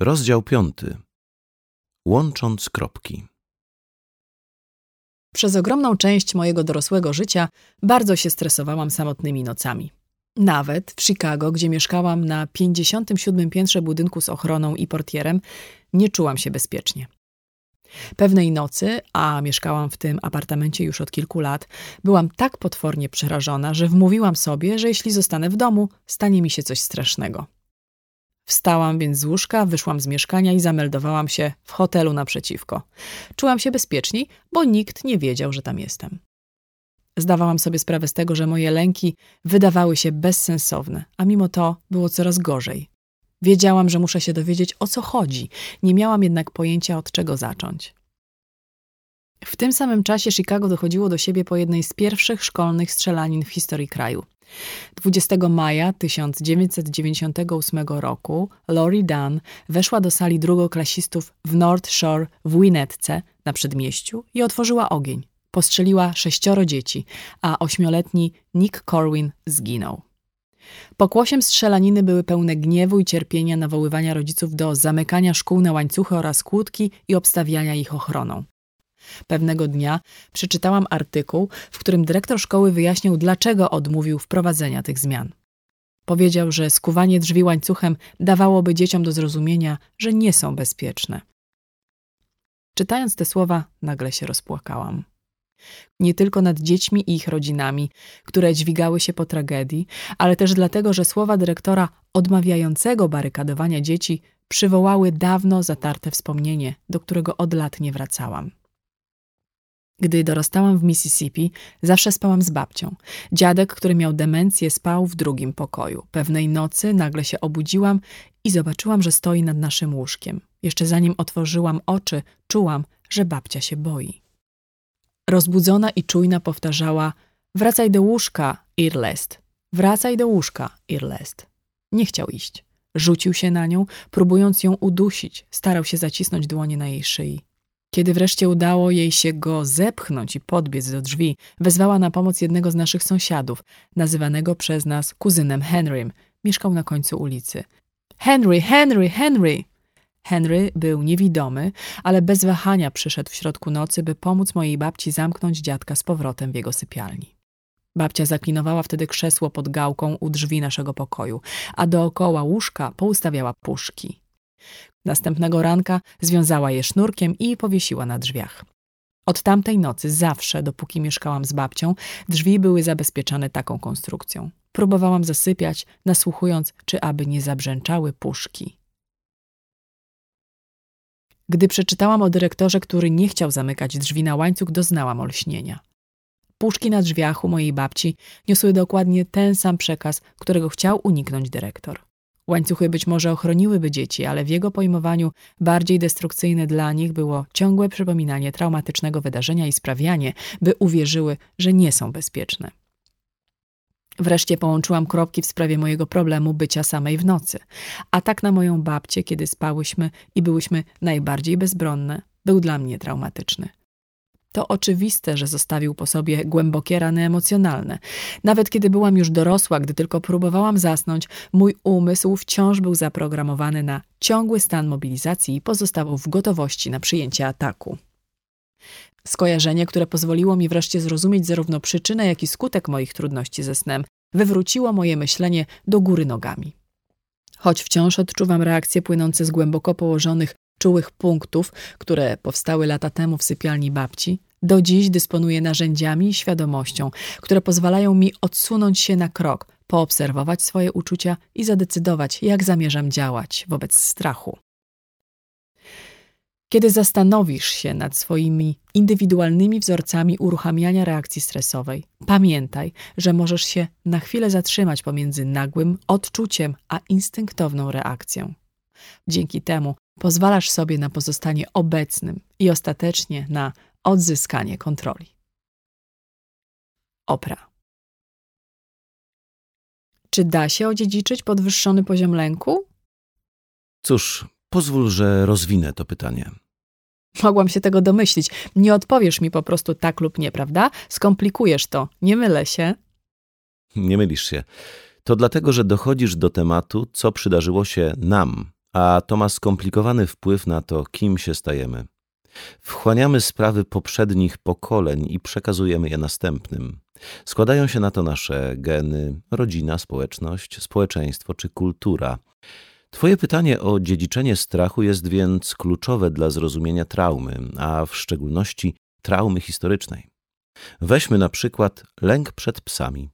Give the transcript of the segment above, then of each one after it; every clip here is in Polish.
Rozdział piąty. Łącząc kropki. Przez ogromną część mojego dorosłego życia bardzo się stresowałam samotnymi nocami. Nawet w Chicago, gdzie mieszkałam na 57 piętrze budynku z ochroną i portierem, nie czułam się bezpiecznie. Pewnej nocy, a mieszkałam w tym apartamencie już od kilku lat, byłam tak potwornie przerażona, że wmówiłam sobie, że jeśli zostanę w domu, stanie mi się coś strasznego. Wstałam więc z łóżka, wyszłam z mieszkania i zameldowałam się w hotelu naprzeciwko. Czułam się bezpieczniej, bo nikt nie wiedział, że tam jestem. Zdawałam sobie sprawę z tego, że moje lęki wydawały się bezsensowne, a mimo to było coraz gorzej. Wiedziałam, że muszę się dowiedzieć o co chodzi, nie miałam jednak pojęcia od czego zacząć. W tym samym czasie Chicago dochodziło do siebie po jednej z pierwszych szkolnych strzelanin w historii kraju. 20 maja 1998 roku Lori Dunn weszła do sali drugoklasistów w North Shore w Winnetce na przedmieściu i otworzyła ogień. Postrzeliła sześcioro dzieci, a ośmioletni Nick Corwin zginął. Pokłosiem strzelaniny były pełne gniewu i cierpienia nawoływania rodziców do zamykania szkół na łańcuchy oraz kłódki i obstawiania ich ochroną. Pewnego dnia przeczytałam artykuł, w którym dyrektor szkoły wyjaśniał, dlaczego odmówił wprowadzenia tych zmian. Powiedział, że skuwanie drzwi łańcuchem dawałoby dzieciom do zrozumienia, że nie są bezpieczne. Czytając te słowa, nagle się rozpłakałam. Nie tylko nad dziećmi i ich rodzinami, które dźwigały się po tragedii, ale też dlatego, że słowa dyrektora odmawiającego barykadowania dzieci przywołały dawno zatarte wspomnienie, do którego od lat nie wracałam. Gdy dorastałam w Mississippi, zawsze spałam z babcią. Dziadek, który miał demencję, spał w drugim pokoju. Pewnej nocy nagle się obudziłam i zobaczyłam, że stoi nad naszym łóżkiem. Jeszcze zanim otworzyłam oczy, czułam, że babcia się boi. Rozbudzona i czujna powtarzała: Wracaj do łóżka, Irlest. Wracaj do łóżka, Irlest. Nie chciał iść. Rzucił się na nią, próbując ją udusić. Starał się zacisnąć dłonie na jej szyi. Kiedy wreszcie udało jej się go zepchnąć i podbiec do drzwi, wezwała na pomoc jednego z naszych sąsiadów, nazywanego przez nas kuzynem Henrym. Mieszkał na końcu ulicy. Henry, Henry, Henry! Henry był niewidomy, ale bez wahania przyszedł w środku nocy, by pomóc mojej babci zamknąć dziadka z powrotem w jego sypialni. Babcia zaklinowała wtedy krzesło pod gałką u drzwi naszego pokoju, a dookoła łóżka poustawiała puszki. Następnego ranka związała je sznurkiem i powiesiła na drzwiach. Od tamtej nocy zawsze, dopóki mieszkałam z babcią, drzwi były zabezpieczane taką konstrukcją. Próbowałam zasypiać, nasłuchując, czy aby nie zabrzęczały puszki. Gdy przeczytałam o dyrektorze, który nie chciał zamykać drzwi na łańcuch, doznałam olśnienia. Puszki na drzwiach u mojej babci niosły dokładnie ten sam przekaz, którego chciał uniknąć dyrektor. Łańcuchy być może ochroniłyby dzieci, ale w jego pojmowaniu bardziej destrukcyjne dla nich było ciągłe przypominanie traumatycznego wydarzenia i sprawianie, by uwierzyły, że nie są bezpieczne. Wreszcie połączyłam kropki w sprawie mojego problemu bycia samej w nocy. Atak na moją babcię, kiedy spałyśmy i byłyśmy najbardziej bezbronne, był dla mnie traumatyczny. To oczywiste, że zostawił po sobie głębokie rany emocjonalne. Nawet kiedy byłam już dorosła, gdy tylko próbowałam zasnąć, mój umysł wciąż był zaprogramowany na ciągły stan mobilizacji i pozostawał w gotowości na przyjęcie ataku. Skojarzenie, które pozwoliło mi wreszcie zrozumieć zarówno przyczynę, jak i skutek moich trudności ze snem, wywróciło moje myślenie do góry nogami. Choć wciąż odczuwam reakcje płynące z głęboko położonych, czułych punktów, które powstały lata temu w sypialni babci, do dziś dysponuję narzędziami i świadomością, które pozwalają mi odsunąć się na krok, poobserwować swoje uczucia i zadecydować, jak zamierzam działać wobec strachu. Kiedy zastanowisz się nad swoimi indywidualnymi wzorcami uruchamiania reakcji stresowej, pamiętaj, że możesz się na chwilę zatrzymać pomiędzy nagłym odczuciem a instynktowną reakcją. Dzięki temu pozwalasz sobie na pozostanie obecnym i ostatecznie na odzyskanie kontroli. Opra. Czy da się odziedziczyć podwyższony poziom lęku? Cóż, pozwól, że rozwinę to pytanie. Mogłam się tego domyślić. Nie odpowiesz mi po prostu tak lub nie, prawda? Skomplikujesz to. Nie mylę się. Nie mylisz się. To dlatego, że dochodzisz do tematu, co przydarzyło się nam, a to ma skomplikowany wpływ na to, kim się stajemy. Wchłaniamy sprawy poprzednich pokoleń i przekazujemy je następnym. Składają się na to nasze geny, rodzina, społeczność, społeczeństwo czy kultura. Twoje pytanie o dziedziczenie strachu jest więc kluczowe dla zrozumienia traumy, a w szczególności traumy historycznej. Weźmy na przykład lęk przed psami.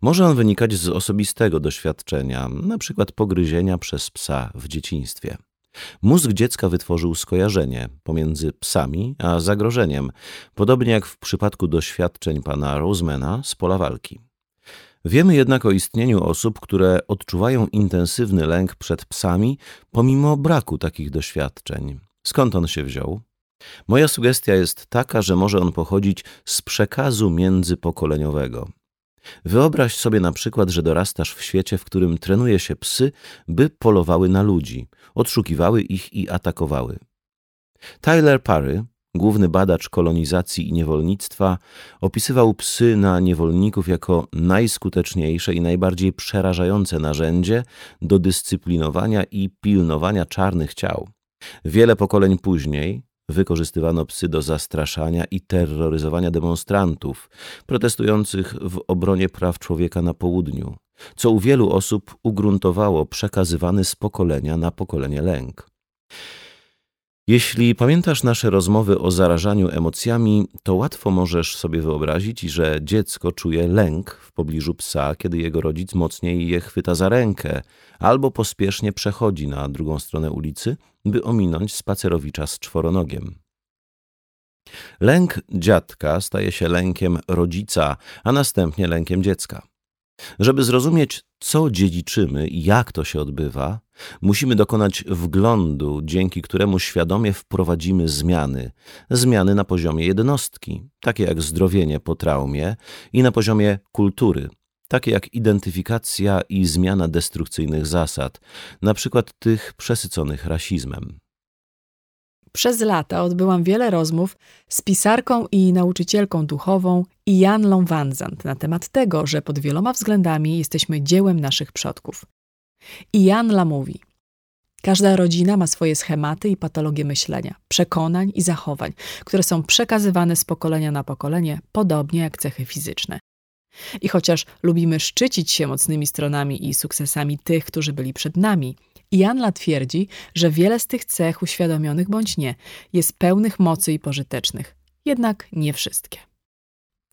Może on wynikać z osobistego doświadczenia, przykład pogryzienia przez psa w dzieciństwie. Mózg dziecka wytworzył skojarzenie pomiędzy psami a zagrożeniem, podobnie jak w przypadku doświadczeń pana Rosemana z pola walki. Wiemy jednak o istnieniu osób, które odczuwają intensywny lęk przed psami pomimo braku takich doświadczeń. Skąd on się wziął? Moja sugestia jest taka, że może on pochodzić z przekazu międzypokoleniowego. Wyobraź sobie na przykład, że dorastasz w świecie, w którym trenuje się psy, by polowały na ludzi, odszukiwały ich i atakowały. Tyler Parry, główny badacz kolonizacji i niewolnictwa, opisywał psy na niewolników jako najskuteczniejsze i najbardziej przerażające narzędzie do dyscyplinowania i pilnowania czarnych ciał. Wiele pokoleń później, Wykorzystywano psy do zastraszania i terroryzowania demonstrantów protestujących w obronie praw człowieka na południu, co u wielu osób ugruntowało przekazywany z pokolenia na pokolenie lęk. Jeśli pamiętasz nasze rozmowy o zarażaniu emocjami, to łatwo możesz sobie wyobrazić, że dziecko czuje lęk w pobliżu psa, kiedy jego rodzic mocniej je chwyta za rękę albo pospiesznie przechodzi na drugą stronę ulicy, by ominąć spacerowicza z czworonogiem. Lęk dziadka staje się lękiem rodzica, a następnie lękiem dziecka. Żeby zrozumieć, co dziedziczymy i jak to się odbywa, musimy dokonać wglądu, dzięki któremu świadomie wprowadzimy zmiany. Zmiany na poziomie jednostki, takie jak zdrowienie po traumie, i na poziomie kultury, takie jak identyfikacja i zmiana destrukcyjnych zasad, na przykład tych przesyconych rasizmem. Przez lata odbyłam wiele rozmów z pisarką i nauczycielką duchową Janlą Wanzant na temat tego, że pod wieloma względami jesteśmy dziełem naszych przodków. I Janla mówi: Każda rodzina ma swoje schematy i patologie myślenia, przekonań i zachowań, które są przekazywane z pokolenia na pokolenie, podobnie jak cechy fizyczne. I chociaż lubimy szczycić się mocnymi stronami i sukcesami tych, którzy byli przed nami, Janla twierdzi, że wiele z tych cech, uświadomionych bądź nie, jest pełnych mocy i pożytecznych, jednak nie wszystkie.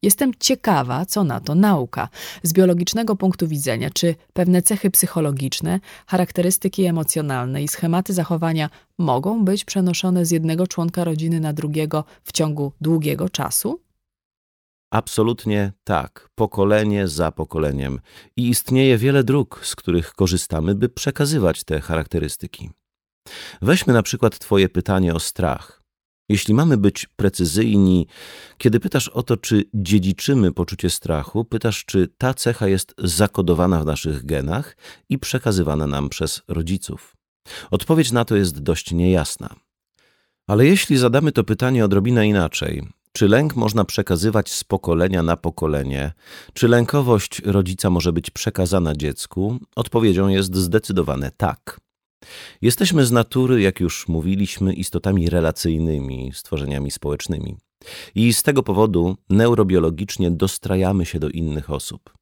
Jestem ciekawa, co na to nauka. Z biologicznego punktu widzenia, czy pewne cechy psychologiczne, charakterystyki emocjonalne i schematy zachowania mogą być przenoszone z jednego członka rodziny na drugiego w ciągu długiego czasu? Absolutnie tak, pokolenie za pokoleniem. I istnieje wiele dróg, z których korzystamy, by przekazywać te charakterystyki. Weźmy na przykład Twoje pytanie o strach. Jeśli mamy być precyzyjni, kiedy pytasz o to, czy dziedziczymy poczucie strachu, pytasz, czy ta cecha jest zakodowana w naszych genach i przekazywana nam przez rodziców. Odpowiedź na to jest dość niejasna. Ale jeśli zadamy to pytanie odrobinę inaczej, czy lęk można przekazywać z pokolenia na pokolenie? Czy lękowość rodzica może być przekazana dziecku? Odpowiedzią jest zdecydowane tak. Jesteśmy z natury, jak już mówiliśmy, istotami relacyjnymi, stworzeniami społecznymi. I z tego powodu neurobiologicznie dostrajamy się do innych osób.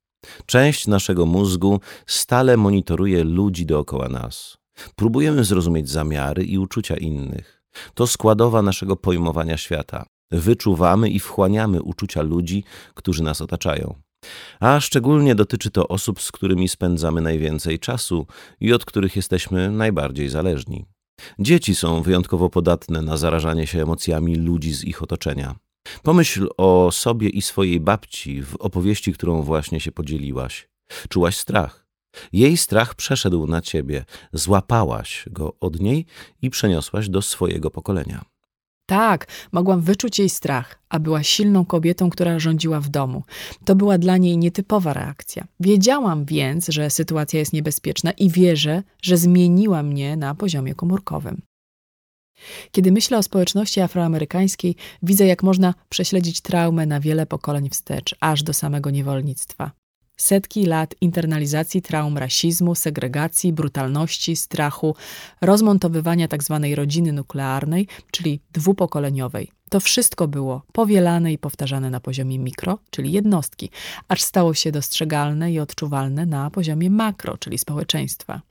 Część naszego mózgu stale monitoruje ludzi dookoła nas. Próbujemy zrozumieć zamiary i uczucia innych. To składowa naszego pojmowania świata wyczuwamy i wchłaniamy uczucia ludzi, którzy nas otaczają. A szczególnie dotyczy to osób, z którymi spędzamy najwięcej czasu i od których jesteśmy najbardziej zależni. Dzieci są wyjątkowo podatne na zarażanie się emocjami ludzi z ich otoczenia. Pomyśl o sobie i swojej babci w opowieści, którą właśnie się podzieliłaś. Czułaś strach. Jej strach przeszedł na ciebie, złapałaś go od niej i przeniosłaś do swojego pokolenia. Tak, mogłam wyczuć jej strach, a była silną kobietą, która rządziła w domu. To była dla niej nietypowa reakcja. Wiedziałam więc, że sytuacja jest niebezpieczna i wierzę, że zmieniła mnie na poziomie komórkowym. Kiedy myślę o społeczności afroamerykańskiej, widzę, jak można prześledzić traumę na wiele pokoleń wstecz, aż do samego niewolnictwa. Setki lat internalizacji traum rasizmu, segregacji, brutalności, strachu, rozmontowywania tzw. Tak rodziny nuklearnej, czyli dwupokoleniowej. To wszystko było powielane i powtarzane na poziomie mikro, czyli jednostki, aż stało się dostrzegalne i odczuwalne na poziomie makro, czyli społeczeństwa.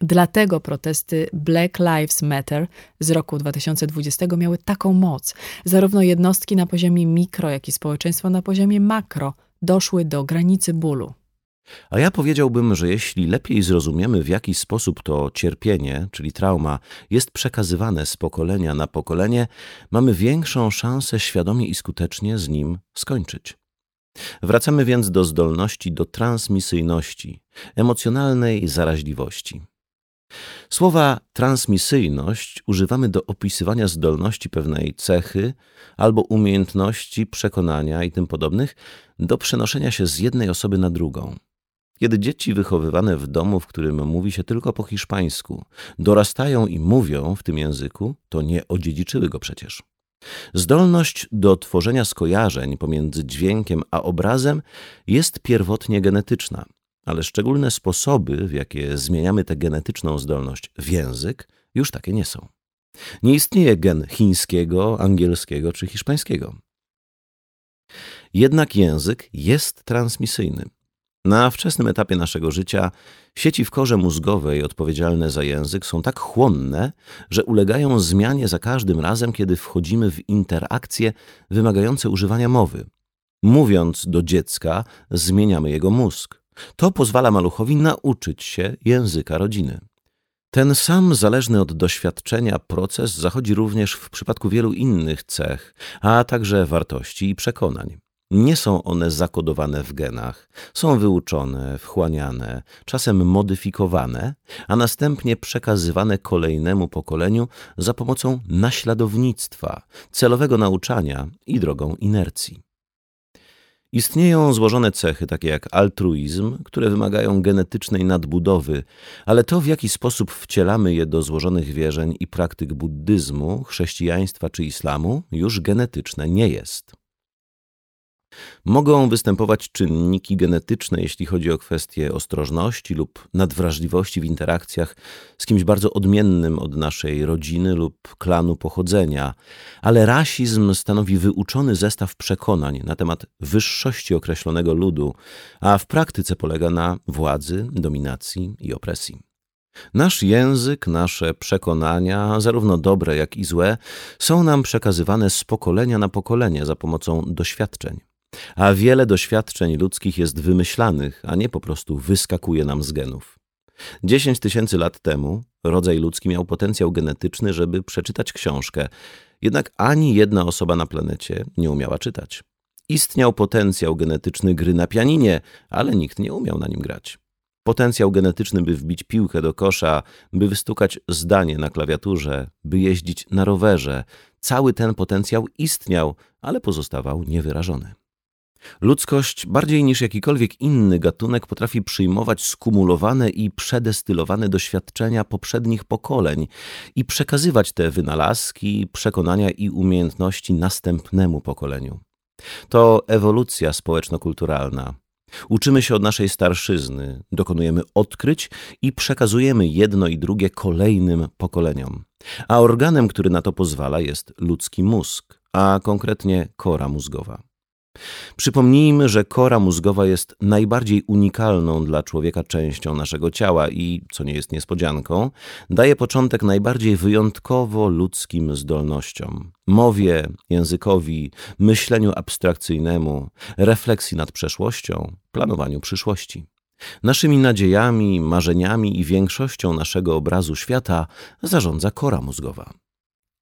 Dlatego protesty Black Lives Matter z roku 2020 miały taką moc. Zarówno jednostki na poziomie mikro, jak i społeczeństwo na poziomie makro doszły do granicy bólu. A ja powiedziałbym, że jeśli lepiej zrozumiemy, w jaki sposób to cierpienie, czyli trauma, jest przekazywane z pokolenia na pokolenie, mamy większą szansę świadomie i skutecznie z nim skończyć. Wracamy więc do zdolności do transmisyjności, emocjonalnej zaraźliwości. Słowa transmisyjność używamy do opisywania zdolności pewnej cechy albo umiejętności, przekonania i tym podobnych do przenoszenia się z jednej osoby na drugą. Kiedy dzieci wychowywane w domu, w którym mówi się tylko po hiszpańsku, dorastają i mówią w tym języku, to nie odziedziczyły go przecież. Zdolność do tworzenia skojarzeń pomiędzy dźwiękiem a obrazem jest pierwotnie genetyczna, ale szczególne sposoby, w jakie zmieniamy tę genetyczną zdolność w język, już takie nie są. Nie istnieje gen chińskiego, angielskiego czy hiszpańskiego. Jednak język jest transmisyjny. Na wczesnym etapie naszego życia sieci w korze mózgowej odpowiedzialne za język są tak chłonne, że ulegają zmianie za każdym razem, kiedy wchodzimy w interakcje wymagające używania mowy. Mówiąc do dziecka, zmieniamy jego mózg. To pozwala maluchowi nauczyć się języka rodziny. Ten sam zależny od doświadczenia proces zachodzi również w przypadku wielu innych cech, a także wartości i przekonań. Nie są one zakodowane w genach, są wyuczone, wchłaniane, czasem modyfikowane, a następnie przekazywane kolejnemu pokoleniu za pomocą naśladownictwa, celowego nauczania i drogą inercji. Istnieją złożone cechy, takie jak altruizm, które wymagają genetycznej nadbudowy, ale to, w jaki sposób wcielamy je do złożonych wierzeń i praktyk buddyzmu, chrześcijaństwa czy islamu, już genetyczne nie jest. Mogą występować czynniki genetyczne, jeśli chodzi o kwestie ostrożności lub nadwrażliwości w interakcjach z kimś bardzo odmiennym od naszej rodziny lub klanu pochodzenia, ale rasizm stanowi wyuczony zestaw przekonań na temat wyższości określonego ludu, a w praktyce polega na władzy, dominacji i opresji. Nasz język, nasze przekonania, zarówno dobre, jak i złe, są nam przekazywane z pokolenia na pokolenie za pomocą doświadczeń a wiele doświadczeń ludzkich jest wymyślanych, a nie po prostu wyskakuje nam z genów. Dziesięć tysięcy lat temu rodzaj ludzki miał potencjał genetyczny, żeby przeczytać książkę, jednak ani jedna osoba na planecie nie umiała czytać. Istniał potencjał genetyczny gry na pianinie, ale nikt nie umiał na nim grać. Potencjał genetyczny, by wbić piłkę do kosza, by wystukać zdanie na klawiaturze, by jeździć na rowerze. Cały ten potencjał istniał, ale pozostawał niewyrażony. Ludzkość bardziej niż jakikolwiek inny gatunek potrafi przyjmować skumulowane i przedestylowane doświadczenia poprzednich pokoleń i przekazywać te wynalazki, przekonania i umiejętności następnemu pokoleniu. To ewolucja społeczno-kulturalna. Uczymy się od naszej starszyzny, dokonujemy odkryć i przekazujemy jedno i drugie kolejnym pokoleniom. A organem, który na to pozwala, jest ludzki mózg, a konkretnie kora mózgowa. Przypomnijmy, że kora mózgowa jest najbardziej unikalną dla człowieka częścią naszego ciała i, co nie jest niespodzianką, daje początek najbardziej wyjątkowo ludzkim zdolnościom mowie, językowi, myśleniu abstrakcyjnemu, refleksji nad przeszłością, planowaniu przyszłości. Naszymi nadziejami, marzeniami i większością naszego obrazu świata zarządza kora mózgowa.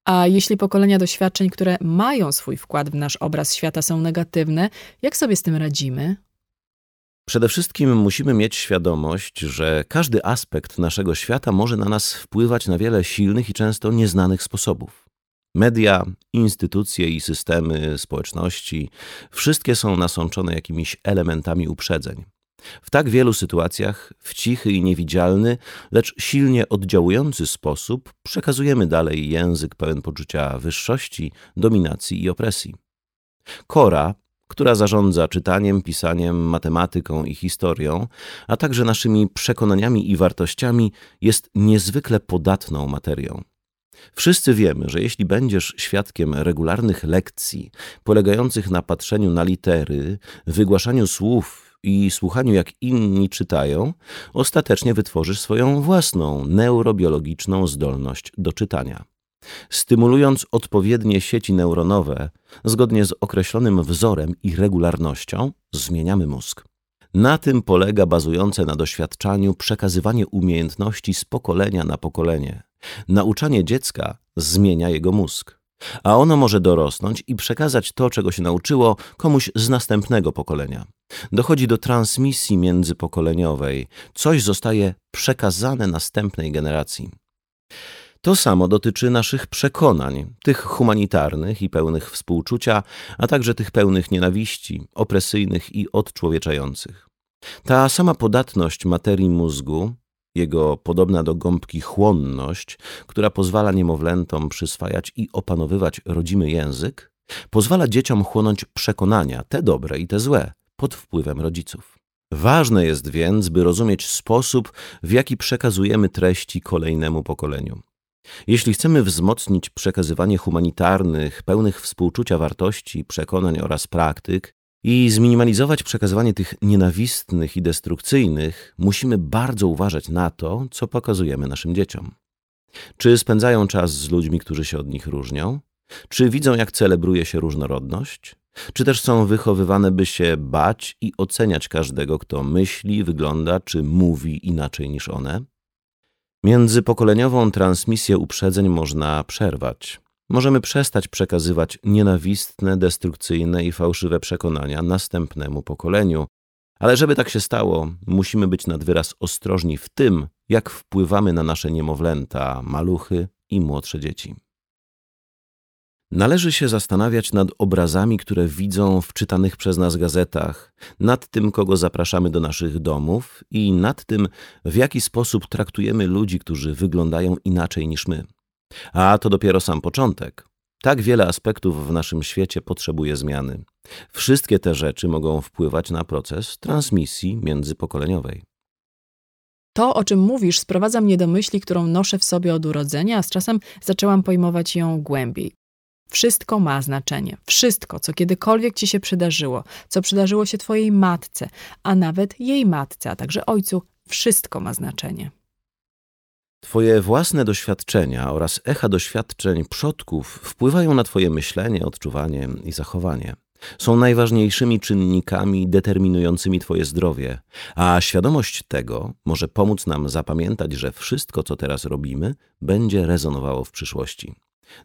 A jeśli pokolenia doświadczeń, które mają swój wkład w nasz obraz świata, są negatywne, jak sobie z tym radzimy? Przede wszystkim musimy mieć świadomość, że każdy aspekt naszego świata może na nas wpływać na wiele silnych i często nieznanych sposobów. Media, instytucje i systemy społeczności wszystkie są nasączone jakimiś elementami uprzedzeń. W tak wielu sytuacjach, w cichy i niewidzialny, lecz silnie oddziałujący sposób przekazujemy dalej język pełen poczucia wyższości, dominacji i opresji. Kora, która zarządza czytaniem, pisaniem, matematyką i historią, a także naszymi przekonaniami i wartościami, jest niezwykle podatną materią. Wszyscy wiemy, że jeśli będziesz świadkiem regularnych lekcji polegających na patrzeniu na litery, wygłaszaniu słów i słuchaniu, jak inni czytają, ostatecznie wytworzysz swoją własną neurobiologiczną zdolność do czytania. Stymulując odpowiednie sieci neuronowe, zgodnie z określonym wzorem i regularnością, zmieniamy mózg. Na tym polega bazujące na doświadczaniu przekazywanie umiejętności z pokolenia na pokolenie. Nauczanie dziecka zmienia jego mózg, a ono może dorosnąć i przekazać to, czego się nauczyło, komuś z następnego pokolenia. Dochodzi do transmisji międzypokoleniowej, coś zostaje przekazane następnej generacji. To samo dotyczy naszych przekonań, tych humanitarnych i pełnych współczucia, a także tych pełnych nienawiści, opresyjnych i odczłowieczających. Ta sama podatność materii mózgu, jego podobna do gąbki chłonność, która pozwala niemowlętom przyswajać i opanowywać rodzimy język, pozwala dzieciom chłonąć przekonania, te dobre i te złe, pod wpływem rodziców. Ważne jest więc, by rozumieć sposób, w jaki przekazujemy treści kolejnemu pokoleniu. Jeśli chcemy wzmocnić przekazywanie humanitarnych, pełnych współczucia wartości, przekonań oraz praktyk i zminimalizować przekazywanie tych nienawistnych i destrukcyjnych, musimy bardzo uważać na to, co pokazujemy naszym dzieciom. Czy spędzają czas z ludźmi, którzy się od nich różnią? Czy widzą, jak celebruje się różnorodność? Czy też są wychowywane, by się bać i oceniać każdego, kto myśli, wygląda czy mówi inaczej niż one? Międzypokoleniową transmisję uprzedzeń można przerwać. Możemy przestać przekazywać nienawistne, destrukcyjne i fałszywe przekonania następnemu pokoleniu, ale żeby tak się stało, musimy być nad wyraz ostrożni w tym, jak wpływamy na nasze niemowlęta, maluchy i młodsze dzieci. Należy się zastanawiać nad obrazami, które widzą w czytanych przez nas gazetach, nad tym, kogo zapraszamy do naszych domów i nad tym, w jaki sposób traktujemy ludzi, którzy wyglądają inaczej niż my. A to dopiero sam początek. Tak wiele aspektów w naszym świecie potrzebuje zmiany. Wszystkie te rzeczy mogą wpływać na proces transmisji międzypokoleniowej. To, o czym mówisz, sprowadza mnie do myśli, którą noszę w sobie od urodzenia, a z czasem zaczęłam pojmować ją głębiej. Wszystko ma znaczenie. Wszystko, co kiedykolwiek ci się przydarzyło, co przydarzyło się twojej matce, a nawet jej matce, a także ojcu, wszystko ma znaczenie. Twoje własne doświadczenia oraz echa doświadczeń przodków wpływają na Twoje myślenie, odczuwanie i zachowanie. Są najważniejszymi czynnikami determinującymi Twoje zdrowie, a świadomość tego może pomóc nam zapamiętać, że wszystko, co teraz robimy, będzie rezonowało w przyszłości.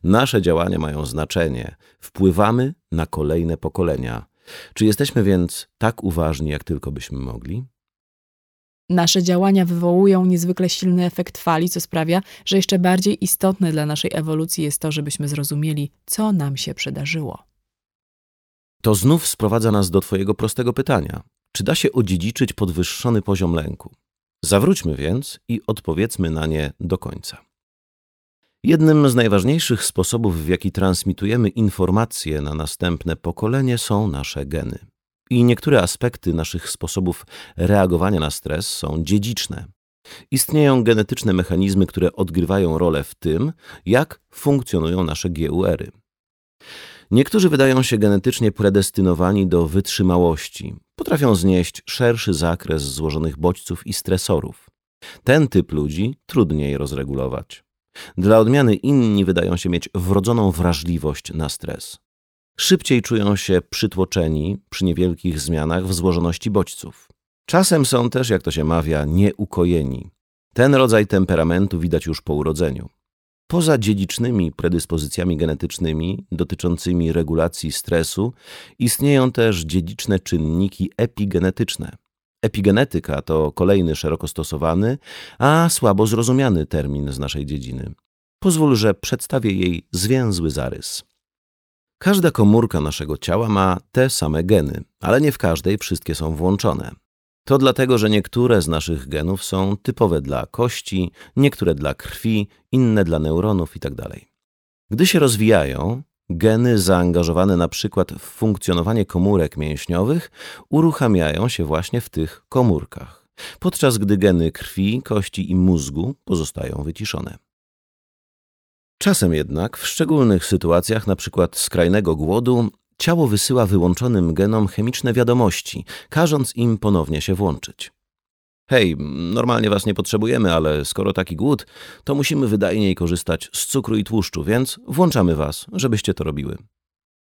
Nasze działania mają znaczenie, wpływamy na kolejne pokolenia. Czy jesteśmy więc tak uważni, jak tylko byśmy mogli? Nasze działania wywołują niezwykle silny efekt fali, co sprawia, że jeszcze bardziej istotne dla naszej ewolucji jest to, żebyśmy zrozumieli, co nam się przydarzyło. To znów sprowadza nas do Twojego prostego pytania: czy da się odziedziczyć podwyższony poziom lęku? Zawróćmy więc i odpowiedzmy na nie do końca. Jednym z najważniejszych sposobów, w jaki transmitujemy informacje na następne pokolenie, są nasze geny. I niektóre aspekty naszych sposobów reagowania na stres są dziedziczne. Istnieją genetyczne mechanizmy, które odgrywają rolę w tym, jak funkcjonują nasze GUR-y. Niektórzy wydają się genetycznie predestynowani do wytrzymałości, potrafią znieść szerszy zakres złożonych bodźców i stresorów. Ten typ ludzi trudniej rozregulować. Dla odmiany inni wydają się mieć wrodzoną wrażliwość na stres. Szybciej czują się przytłoczeni przy niewielkich zmianach w złożoności bodźców. Czasem są też, jak to się mawia, nieukojeni. Ten rodzaj temperamentu widać już po urodzeniu. Poza dziedzicznymi predyspozycjami genetycznymi dotyczącymi regulacji stresu, istnieją też dziedziczne czynniki epigenetyczne. Epigenetyka to kolejny szeroko stosowany, a słabo zrozumiany termin z naszej dziedziny. Pozwól, że przedstawię jej zwięzły zarys. Każda komórka naszego ciała ma te same geny, ale nie w każdej wszystkie są włączone. To dlatego, że niektóre z naszych genów są typowe dla kości, niektóre dla krwi, inne dla neuronów itd. Tak Gdy się rozwijają, Geny zaangażowane na przykład w funkcjonowanie komórek mięśniowych uruchamiają się właśnie w tych komórkach, podczas gdy geny krwi, kości i mózgu pozostają wyciszone. Czasem jednak, w szczególnych sytuacjach, np. skrajnego głodu, ciało wysyła wyłączonym genom chemiczne wiadomości, każąc im ponownie się włączyć. Hej, normalnie was nie potrzebujemy, ale skoro taki głód, to musimy wydajniej korzystać z cukru i tłuszczu, więc włączamy was, żebyście to robiły.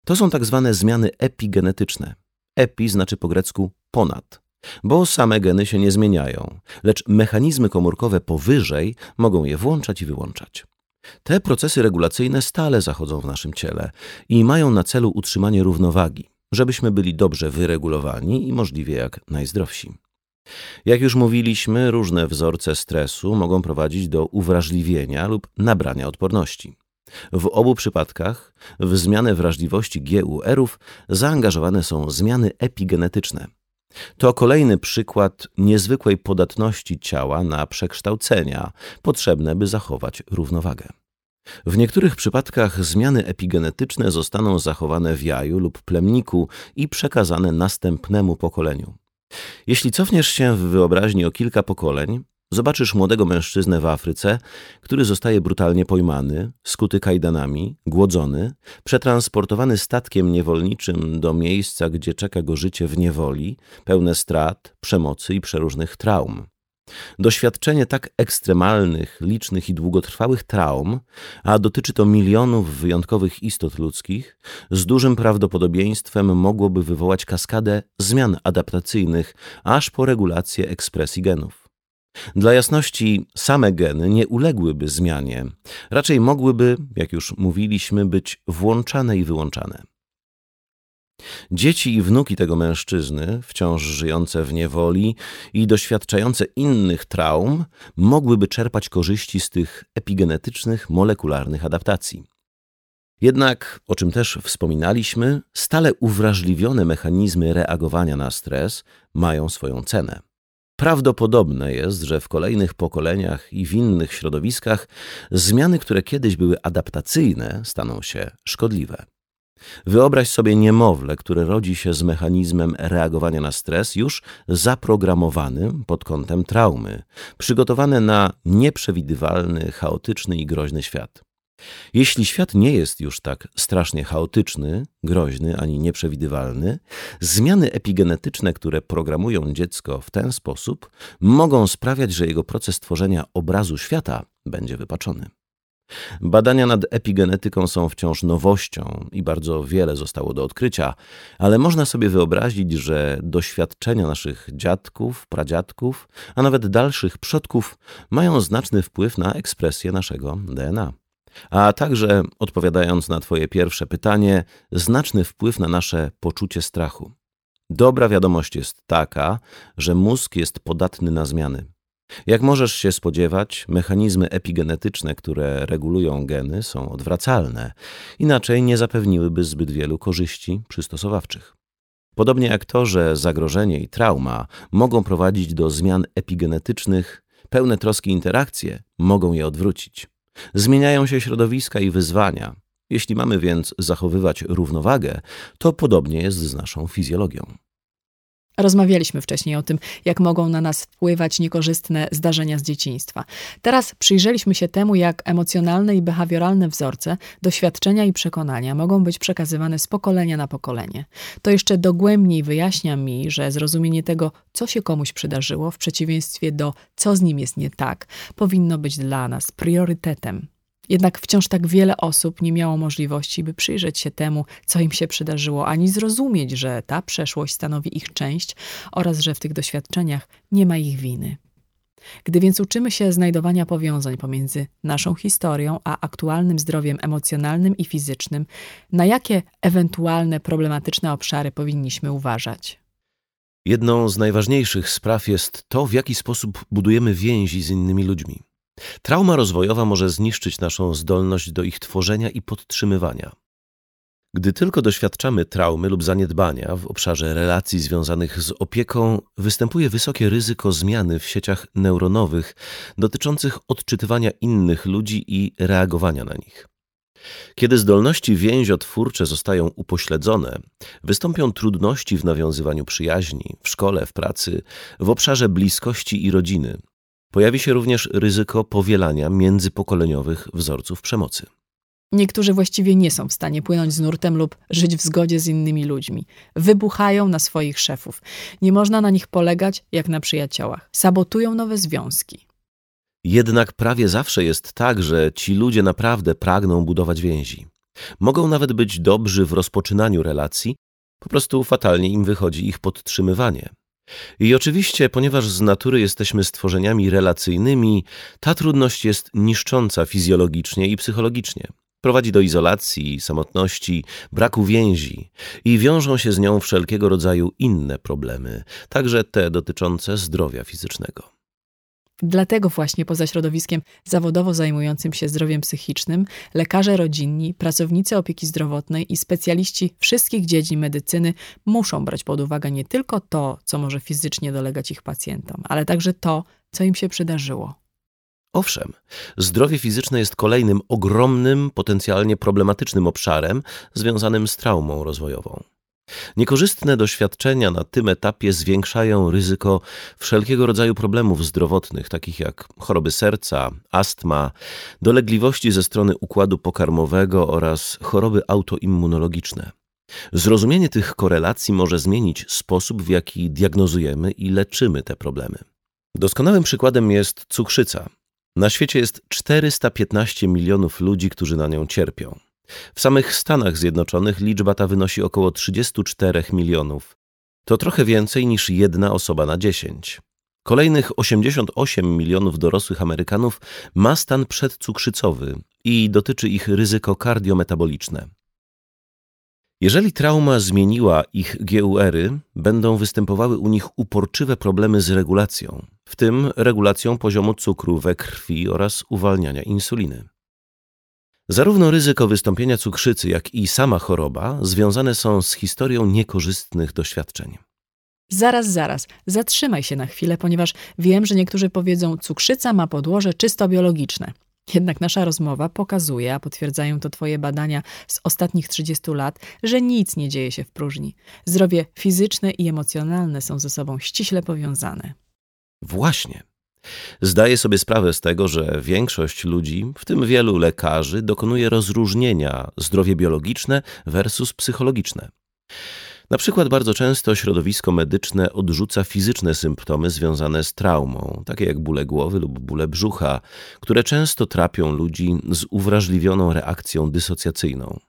To są tak zwane zmiany epigenetyczne. Epi znaczy po grecku ponad, bo same geny się nie zmieniają, lecz mechanizmy komórkowe powyżej mogą je włączać i wyłączać. Te procesy regulacyjne stale zachodzą w naszym ciele i mają na celu utrzymanie równowagi, żebyśmy byli dobrze wyregulowani i możliwie jak najzdrowsi. Jak już mówiliśmy, różne wzorce stresu mogą prowadzić do uwrażliwienia lub nabrania odporności. W obu przypadkach w zmianę wrażliwości GUR-ów zaangażowane są zmiany epigenetyczne. To kolejny przykład niezwykłej podatności ciała na przekształcenia, potrzebne by zachować równowagę. W niektórych przypadkach zmiany epigenetyczne zostaną zachowane w jaju lub plemniku i przekazane następnemu pokoleniu. Jeśli cofniesz się w wyobraźni o kilka pokoleń, zobaczysz młodego mężczyznę w Afryce, który zostaje brutalnie pojmany, skuty kajdanami, głodzony, przetransportowany statkiem niewolniczym do miejsca, gdzie czeka go życie w niewoli, pełne strat, przemocy i przeróżnych traum. Doświadczenie tak ekstremalnych, licznych i długotrwałych traum, a dotyczy to milionów wyjątkowych istot ludzkich, z dużym prawdopodobieństwem mogłoby wywołać kaskadę zmian adaptacyjnych, aż po regulację ekspresji genów. Dla jasności, same geny nie uległyby zmianie, raczej mogłyby, jak już mówiliśmy, być włączane i wyłączane. Dzieci i wnuki tego mężczyzny, wciąż żyjące w niewoli i doświadczające innych traum, mogłyby czerpać korzyści z tych epigenetycznych, molekularnych adaptacji. Jednak, o czym też wspominaliśmy, stale uwrażliwione mechanizmy reagowania na stres mają swoją cenę. Prawdopodobne jest, że w kolejnych pokoleniach i w innych środowiskach zmiany, które kiedyś były adaptacyjne, staną się szkodliwe. Wyobraź sobie niemowlę, które rodzi się z mechanizmem reagowania na stres już zaprogramowanym pod kątem traumy, przygotowane na nieprzewidywalny, chaotyczny i groźny świat. Jeśli świat nie jest już tak strasznie chaotyczny, groźny ani nieprzewidywalny, zmiany epigenetyczne, które programują dziecko w ten sposób, mogą sprawiać, że jego proces tworzenia obrazu świata będzie wypaczony. Badania nad epigenetyką są wciąż nowością i bardzo wiele zostało do odkrycia, ale można sobie wyobrazić, że doświadczenia naszych dziadków, pradziadków, a nawet dalszych przodków mają znaczny wpływ na ekspresję naszego DNA. A także, odpowiadając na Twoje pierwsze pytanie, znaczny wpływ na nasze poczucie strachu. Dobra wiadomość jest taka, że mózg jest podatny na zmiany. Jak możesz się spodziewać, mechanizmy epigenetyczne, które regulują geny, są odwracalne, inaczej nie zapewniłyby zbyt wielu korzyści przystosowawczych. Podobnie jak to, że zagrożenie i trauma mogą prowadzić do zmian epigenetycznych, pełne troski interakcje mogą je odwrócić. Zmieniają się środowiska i wyzwania. Jeśli mamy więc zachowywać równowagę, to podobnie jest z naszą fizjologią. Rozmawialiśmy wcześniej o tym, jak mogą na nas wpływać niekorzystne zdarzenia z dzieciństwa. Teraz przyjrzeliśmy się temu, jak emocjonalne i behawioralne wzorce, doświadczenia i przekonania mogą być przekazywane z pokolenia na pokolenie. To jeszcze dogłębniej wyjaśnia mi, że zrozumienie tego, co się komuś przydarzyło, w przeciwieństwie do co z nim jest nie tak, powinno być dla nas priorytetem. Jednak wciąż tak wiele osób nie miało możliwości, by przyjrzeć się temu, co im się przydarzyło, ani zrozumieć, że ta przeszłość stanowi ich część oraz że w tych doświadczeniach nie ma ich winy. Gdy więc uczymy się znajdowania powiązań pomiędzy naszą historią a aktualnym zdrowiem emocjonalnym i fizycznym, na jakie ewentualne problematyczne obszary powinniśmy uważać? Jedną z najważniejszych spraw jest to, w jaki sposób budujemy więzi z innymi ludźmi. Trauma rozwojowa może zniszczyć naszą zdolność do ich tworzenia i podtrzymywania. Gdy tylko doświadczamy traumy lub zaniedbania w obszarze relacji związanych z opieką, występuje wysokie ryzyko zmiany w sieciach neuronowych dotyczących odczytywania innych ludzi i reagowania na nich. Kiedy zdolności więziotwórcze zostają upośledzone, wystąpią trudności w nawiązywaniu przyjaźni, w szkole, w pracy, w obszarze bliskości i rodziny. Pojawi się również ryzyko powielania międzypokoleniowych wzorców przemocy. Niektórzy właściwie nie są w stanie płynąć z nurtem lub żyć w zgodzie z innymi ludźmi. Wybuchają na swoich szefów. Nie można na nich polegać jak na przyjaciołach. Sabotują nowe związki. Jednak prawie zawsze jest tak, że ci ludzie naprawdę pragną budować więzi. Mogą nawet być dobrzy w rozpoczynaniu relacji, po prostu fatalnie im wychodzi ich podtrzymywanie. I oczywiście, ponieważ z natury jesteśmy stworzeniami relacyjnymi, ta trudność jest niszcząca fizjologicznie i psychologicznie. Prowadzi do izolacji, samotności, braku więzi i wiążą się z nią wszelkiego rodzaju inne problemy, także te dotyczące zdrowia fizycznego. Dlatego właśnie poza środowiskiem zawodowo zajmującym się zdrowiem psychicznym, lekarze rodzinni, pracownicy opieki zdrowotnej i specjaliści wszystkich dziedzin medycyny muszą brać pod uwagę nie tylko to, co może fizycznie dolegać ich pacjentom, ale także to, co im się przydarzyło. Owszem, zdrowie fizyczne jest kolejnym ogromnym, potencjalnie problematycznym obszarem związanym z traumą rozwojową. Niekorzystne doświadczenia na tym etapie zwiększają ryzyko wszelkiego rodzaju problemów zdrowotnych, takich jak choroby serca, astma, dolegliwości ze strony układu pokarmowego oraz choroby autoimmunologiczne. Zrozumienie tych korelacji może zmienić sposób, w jaki diagnozujemy i leczymy te problemy. Doskonałym przykładem jest cukrzyca. Na świecie jest 415 milionów ludzi, którzy na nią cierpią. W samych Stanach Zjednoczonych liczba ta wynosi około 34 milionów. To trochę więcej niż jedna osoba na 10. Kolejnych 88 milionów dorosłych Amerykanów ma stan przedcukrzycowy i dotyczy ich ryzyko kardiometaboliczne. Jeżeli trauma zmieniła ich GUR-y, będą występowały u nich uporczywe problemy z regulacją, w tym regulacją poziomu cukru we krwi oraz uwalniania insuliny. Zarówno ryzyko wystąpienia cukrzycy, jak i sama choroba związane są z historią niekorzystnych doświadczeń. Zaraz, zaraz, zatrzymaj się na chwilę, ponieważ wiem, że niektórzy powiedzą, cukrzyca ma podłoże czysto biologiczne. Jednak nasza rozmowa pokazuje, a potwierdzają to Twoje badania z ostatnich 30 lat, że nic nie dzieje się w próżni. Zdrowie fizyczne i emocjonalne są ze sobą ściśle powiązane. Właśnie. Zdaję sobie sprawę z tego, że większość ludzi, w tym wielu lekarzy, dokonuje rozróżnienia zdrowie biologiczne versus psychologiczne. Na przykład bardzo często środowisko medyczne odrzuca fizyczne symptomy związane z traumą, takie jak bóle głowy lub bóle brzucha, które często trapią ludzi z uwrażliwioną reakcją dysocjacyjną.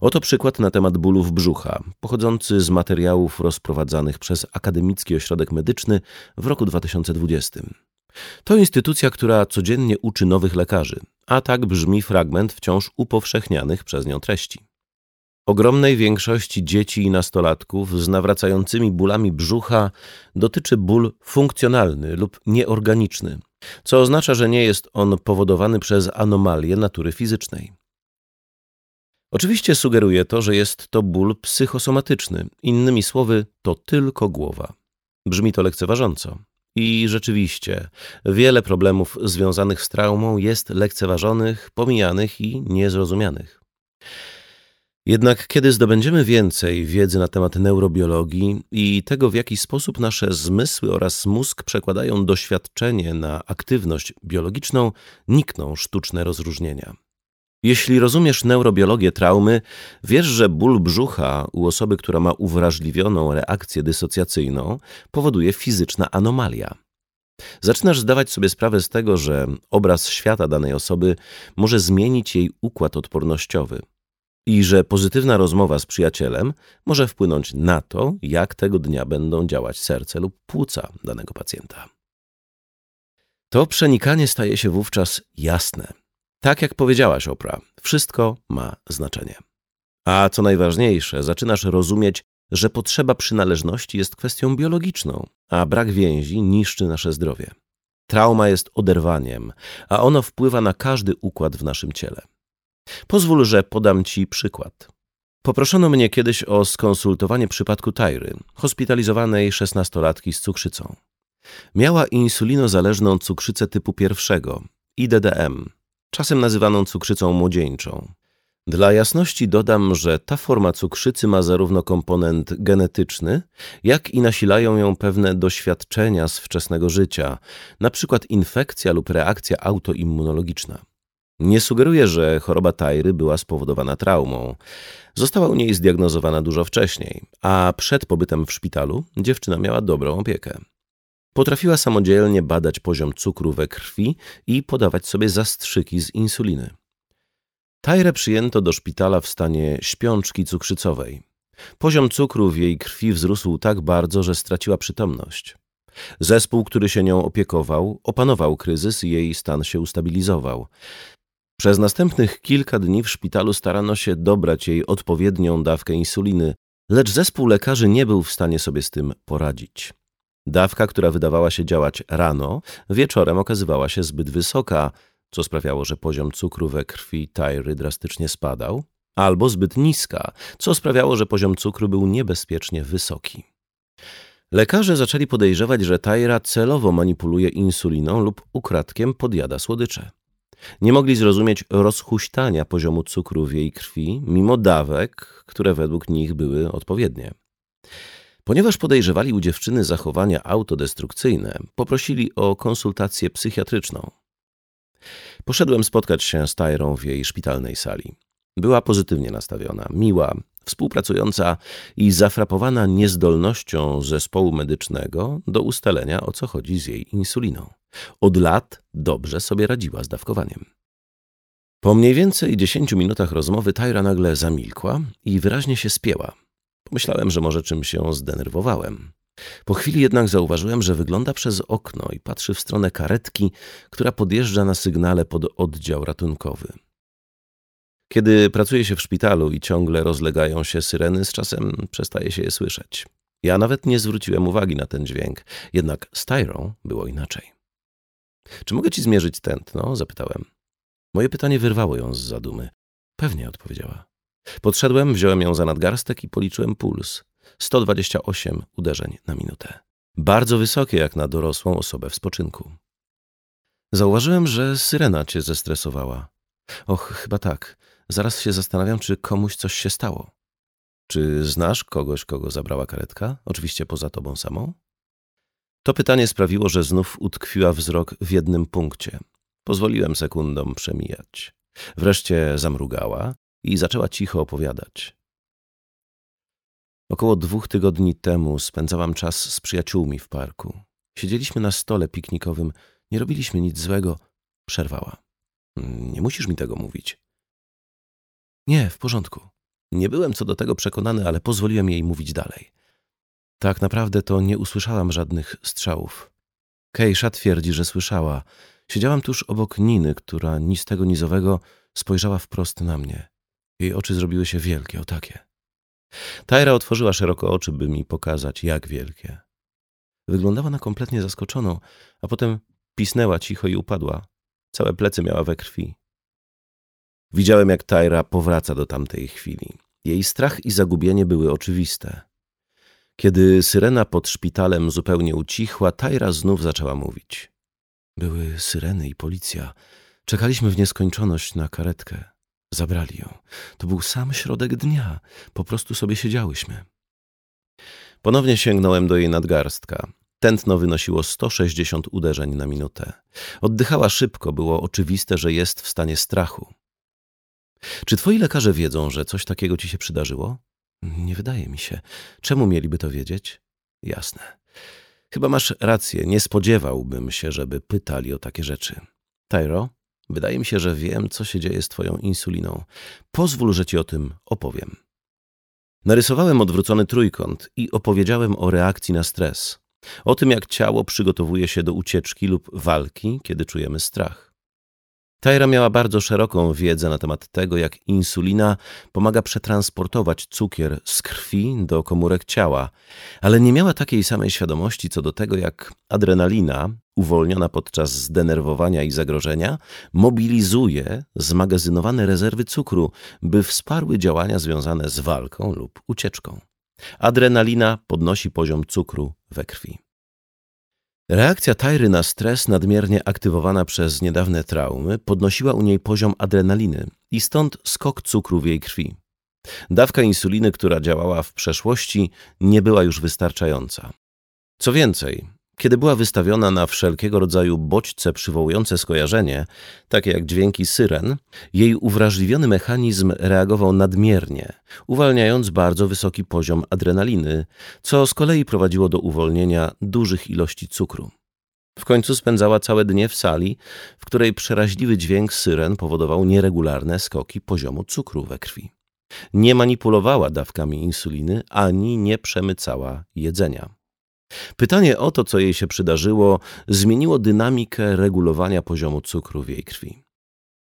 Oto przykład na temat bólów brzucha, pochodzący z materiałów rozprowadzanych przez Akademicki Ośrodek Medyczny w roku 2020. To instytucja, która codziennie uczy nowych lekarzy, a tak brzmi fragment wciąż upowszechnianych przez nią treści. Ogromnej większości dzieci i nastolatków z nawracającymi bólami brzucha dotyczy ból funkcjonalny lub nieorganiczny, co oznacza, że nie jest on powodowany przez anomalie natury fizycznej. Oczywiście sugeruje to, że jest to ból psychosomatyczny, innymi słowy, to tylko głowa. Brzmi to lekceważąco. I rzeczywiście, wiele problemów związanych z traumą jest lekceważonych, pomijanych i niezrozumianych. Jednak kiedy zdobędziemy więcej wiedzy na temat neurobiologii i tego, w jaki sposób nasze zmysły oraz mózg przekładają doświadczenie na aktywność biologiczną, nikną sztuczne rozróżnienia. Jeśli rozumiesz neurobiologię traumy, wiesz, że ból brzucha u osoby, która ma uwrażliwioną reakcję dysocjacyjną, powoduje fizyczna anomalia. Zaczynasz zdawać sobie sprawę z tego, że obraz świata danej osoby może zmienić jej układ odpornościowy i że pozytywna rozmowa z przyjacielem może wpłynąć na to, jak tego dnia będą działać serce lub płuca danego pacjenta. To przenikanie staje się wówczas jasne. Tak jak powiedziałaś, Oprah, wszystko ma znaczenie. A co najważniejsze, zaczynasz rozumieć, że potrzeba przynależności jest kwestią biologiczną, a brak więzi niszczy nasze zdrowie. Trauma jest oderwaniem, a ono wpływa na każdy układ w naszym ciele. Pozwól, że podam Ci przykład. Poproszono mnie kiedyś o skonsultowanie przypadku Tajry, hospitalizowanej szesnastolatki z cukrzycą. Miała insulinozależną cukrzycę typu pierwszego, IDDM, czasem nazywaną cukrzycą młodzieńczą. Dla jasności dodam, że ta forma cukrzycy ma zarówno komponent genetyczny, jak i nasilają ją pewne doświadczenia z wczesnego życia, np. infekcja lub reakcja autoimmunologiczna. Nie sugeruję, że choroba Tajry była spowodowana traumą. Została u niej zdiagnozowana dużo wcześniej, a przed pobytem w szpitalu dziewczyna miała dobrą opiekę. Potrafiła samodzielnie badać poziom cukru we krwi i podawać sobie zastrzyki z insuliny. Tajrę przyjęto do szpitala w stanie śpiączki cukrzycowej. Poziom cukru w jej krwi wzrósł tak bardzo, że straciła przytomność. Zespół, który się nią opiekował, opanował kryzys i jej stan się ustabilizował. Przez następnych kilka dni w szpitalu starano się dobrać jej odpowiednią dawkę insuliny, lecz zespół lekarzy nie był w stanie sobie z tym poradzić. Dawka, która wydawała się działać rano, wieczorem okazywała się zbyt wysoka, co sprawiało, że poziom cukru we krwi Tyry drastycznie spadał, albo zbyt niska, co sprawiało, że poziom cukru był niebezpiecznie wysoki. Lekarze zaczęli podejrzewać, że Tyra celowo manipuluje insuliną lub ukradkiem podjada słodycze. Nie mogli zrozumieć rozhuśtania poziomu cukru w jej krwi, mimo dawek, które według nich były odpowiednie. Ponieważ podejrzewali u dziewczyny zachowania autodestrukcyjne, poprosili o konsultację psychiatryczną. Poszedłem spotkać się z Tyrą w jej szpitalnej sali. Była pozytywnie nastawiona, miła, współpracująca i zafrapowana niezdolnością zespołu medycznego do ustalenia, o co chodzi z jej insuliną. Od lat dobrze sobie radziła z dawkowaniem. Po mniej więcej dziesięciu minutach rozmowy Tyra nagle zamilkła i wyraźnie się spięła. Pomyślałem, że może czym się zdenerwowałem. Po chwili jednak zauważyłem, że wygląda przez okno i patrzy w stronę karetki, która podjeżdża na sygnale pod oddział ratunkowy. Kiedy pracuje się w szpitalu i ciągle rozlegają się syreny, z czasem przestaje się je słyszeć. Ja nawet nie zwróciłem uwagi na ten dźwięk, jednak z Tyrą było inaczej. Czy mogę ci zmierzyć tętno? zapytałem. Moje pytanie wyrwało ją z zadumy. Pewnie, odpowiedziała. Podszedłem, wziąłem ją za nadgarstek i policzyłem puls. 128 uderzeń na minutę. Bardzo wysokie jak na dorosłą osobę w spoczynku. Zauważyłem, że syrena cię zestresowała. Och, chyba tak. Zaraz się zastanawiam, czy komuś coś się stało. Czy znasz kogoś, kogo zabrała karetka? Oczywiście poza tobą samą? To pytanie sprawiło, że znów utkwiła wzrok w jednym punkcie. Pozwoliłem sekundom przemijać. Wreszcie zamrugała i zaczęła cicho opowiadać. Około dwóch tygodni temu spędzałam czas z przyjaciółmi w parku. Siedzieliśmy na stole piknikowym, nie robiliśmy nic złego. Przerwała. Nie musisz mi tego mówić. Nie, w porządku. Nie byłem co do tego przekonany, ale pozwoliłem jej mówić dalej. Tak naprawdę to nie usłyszałam żadnych strzałów. Kejsza twierdzi, że słyszała. Siedziałam tuż obok Niny, która ni z tego nizowego spojrzała wprost na mnie. Jej oczy zrobiły się wielkie, o takie. Tajra otworzyła szeroko oczy, by mi pokazać, jak wielkie. Wyglądała na kompletnie zaskoczoną, a potem pisnęła cicho i upadła. Całe plecy miała we krwi. Widziałem, jak Tajra powraca do tamtej chwili. Jej strach i zagubienie były oczywiste. Kiedy syrena pod szpitalem zupełnie ucichła, Tajra znów zaczęła mówić. Były syreny i policja. Czekaliśmy w nieskończoność na karetkę. Zabrali ją. To był sam środek dnia. Po prostu sobie siedziałyśmy. Ponownie sięgnąłem do jej nadgarstka. Tętno wynosiło 160 uderzeń na minutę. Oddychała szybko, było oczywiste, że jest w stanie strachu. Czy twoi lekarze wiedzą, że coś takiego ci się przydarzyło? Nie wydaje mi się. Czemu mieliby to wiedzieć? Jasne. Chyba masz rację, nie spodziewałbym się, żeby pytali o takie rzeczy. Tyro, Wydaje mi się, że wiem, co się dzieje z twoją insuliną. Pozwól, że ci o tym opowiem. Narysowałem odwrócony trójkąt i opowiedziałem o reakcji na stres. O tym, jak ciało przygotowuje się do ucieczki lub walki, kiedy czujemy strach. Tyra miała bardzo szeroką wiedzę na temat tego, jak insulina pomaga przetransportować cukier z krwi do komórek ciała, ale nie miała takiej samej świadomości co do tego, jak adrenalina, uwolniona podczas zdenerwowania i zagrożenia, mobilizuje zmagazynowane rezerwy cukru, by wsparły działania związane z walką lub ucieczką. Adrenalina podnosi poziom cukru we krwi. Reakcja Tajry na stres nadmiernie aktywowana przez niedawne traumy podnosiła u niej poziom adrenaliny, i stąd skok cukru w jej krwi. Dawka insuliny, która działała w przeszłości, nie była już wystarczająca. Co więcej, kiedy była wystawiona na wszelkiego rodzaju bodźce przywołujące skojarzenie, takie jak dźwięki syren, jej uwrażliwiony mechanizm reagował nadmiernie, uwalniając bardzo wysoki poziom adrenaliny, co z kolei prowadziło do uwolnienia dużych ilości cukru. W końcu spędzała całe dnie w sali, w której przeraźliwy dźwięk syren powodował nieregularne skoki poziomu cukru we krwi. Nie manipulowała dawkami insuliny ani nie przemycała jedzenia. Pytanie o to, co jej się przydarzyło, zmieniło dynamikę regulowania poziomu cukru w jej krwi.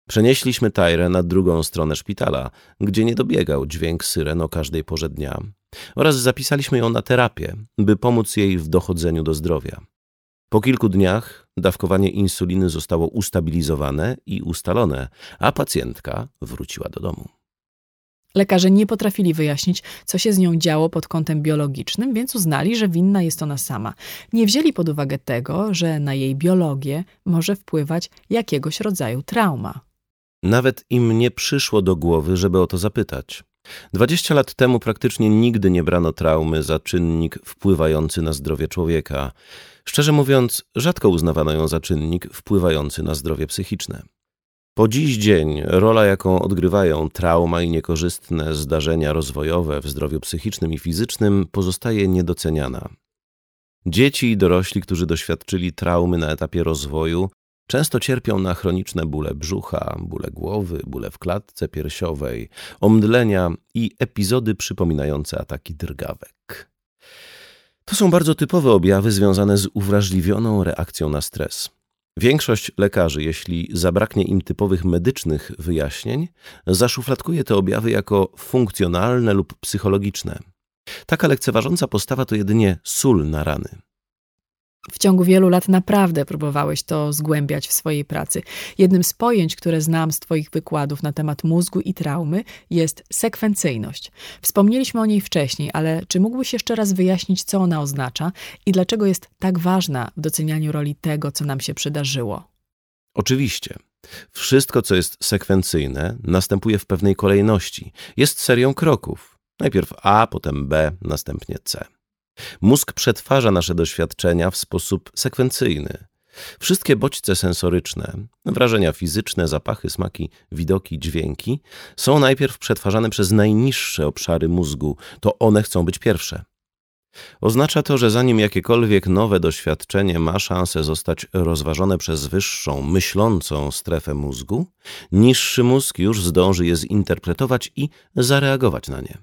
Przenieśliśmy Tyrę na drugą stronę szpitala, gdzie nie dobiegał dźwięk syren o każdej porze dnia, oraz zapisaliśmy ją na terapię, by pomóc jej w dochodzeniu do zdrowia. Po kilku dniach dawkowanie insuliny zostało ustabilizowane i ustalone, a pacjentka wróciła do domu. Lekarze nie potrafili wyjaśnić, co się z nią działo pod kątem biologicznym, więc uznali, że winna jest ona sama. Nie wzięli pod uwagę tego, że na jej biologię może wpływać jakiegoś rodzaju trauma. Nawet im nie przyszło do głowy, żeby o to zapytać. Dwadzieścia lat temu praktycznie nigdy nie brano traumy za czynnik wpływający na zdrowie człowieka. Szczerze mówiąc, rzadko uznawano ją za czynnik wpływający na zdrowie psychiczne. Po dziś dzień rola, jaką odgrywają trauma i niekorzystne zdarzenia rozwojowe w zdrowiu psychicznym i fizycznym, pozostaje niedoceniana. Dzieci i dorośli, którzy doświadczyli traumy na etapie rozwoju, często cierpią na chroniczne bóle brzucha, bóle głowy, bóle w klatce piersiowej, omdlenia i epizody przypominające ataki drgawek. To są bardzo typowe objawy związane z uwrażliwioną reakcją na stres. Większość lekarzy, jeśli zabraknie im typowych medycznych wyjaśnień, zaszufladkuje te objawy jako funkcjonalne lub psychologiczne. Taka lekceważąca postawa to jedynie sól na rany. W ciągu wielu lat naprawdę próbowałeś to zgłębiać w swojej pracy. Jednym z pojęć, które znam z Twoich wykładów na temat mózgu i traumy, jest sekwencyjność. Wspomnieliśmy o niej wcześniej, ale czy mógłbyś jeszcze raz wyjaśnić, co ona oznacza i dlaczego jest tak ważna w docenianiu roli tego, co nam się przydarzyło? Oczywiście. Wszystko, co jest sekwencyjne, następuje w pewnej kolejności. Jest serią kroków. Najpierw A, potem B, następnie C. Mózg przetwarza nasze doświadczenia w sposób sekwencyjny. Wszystkie bodźce sensoryczne, wrażenia fizyczne, zapachy, smaki, widoki, dźwięki są najpierw przetwarzane przez najniższe obszary mózgu. To one chcą być pierwsze. Oznacza to, że zanim jakiekolwiek nowe doświadczenie ma szansę zostać rozważone przez wyższą, myślącą strefę mózgu, niższy mózg już zdąży je zinterpretować i zareagować na nie.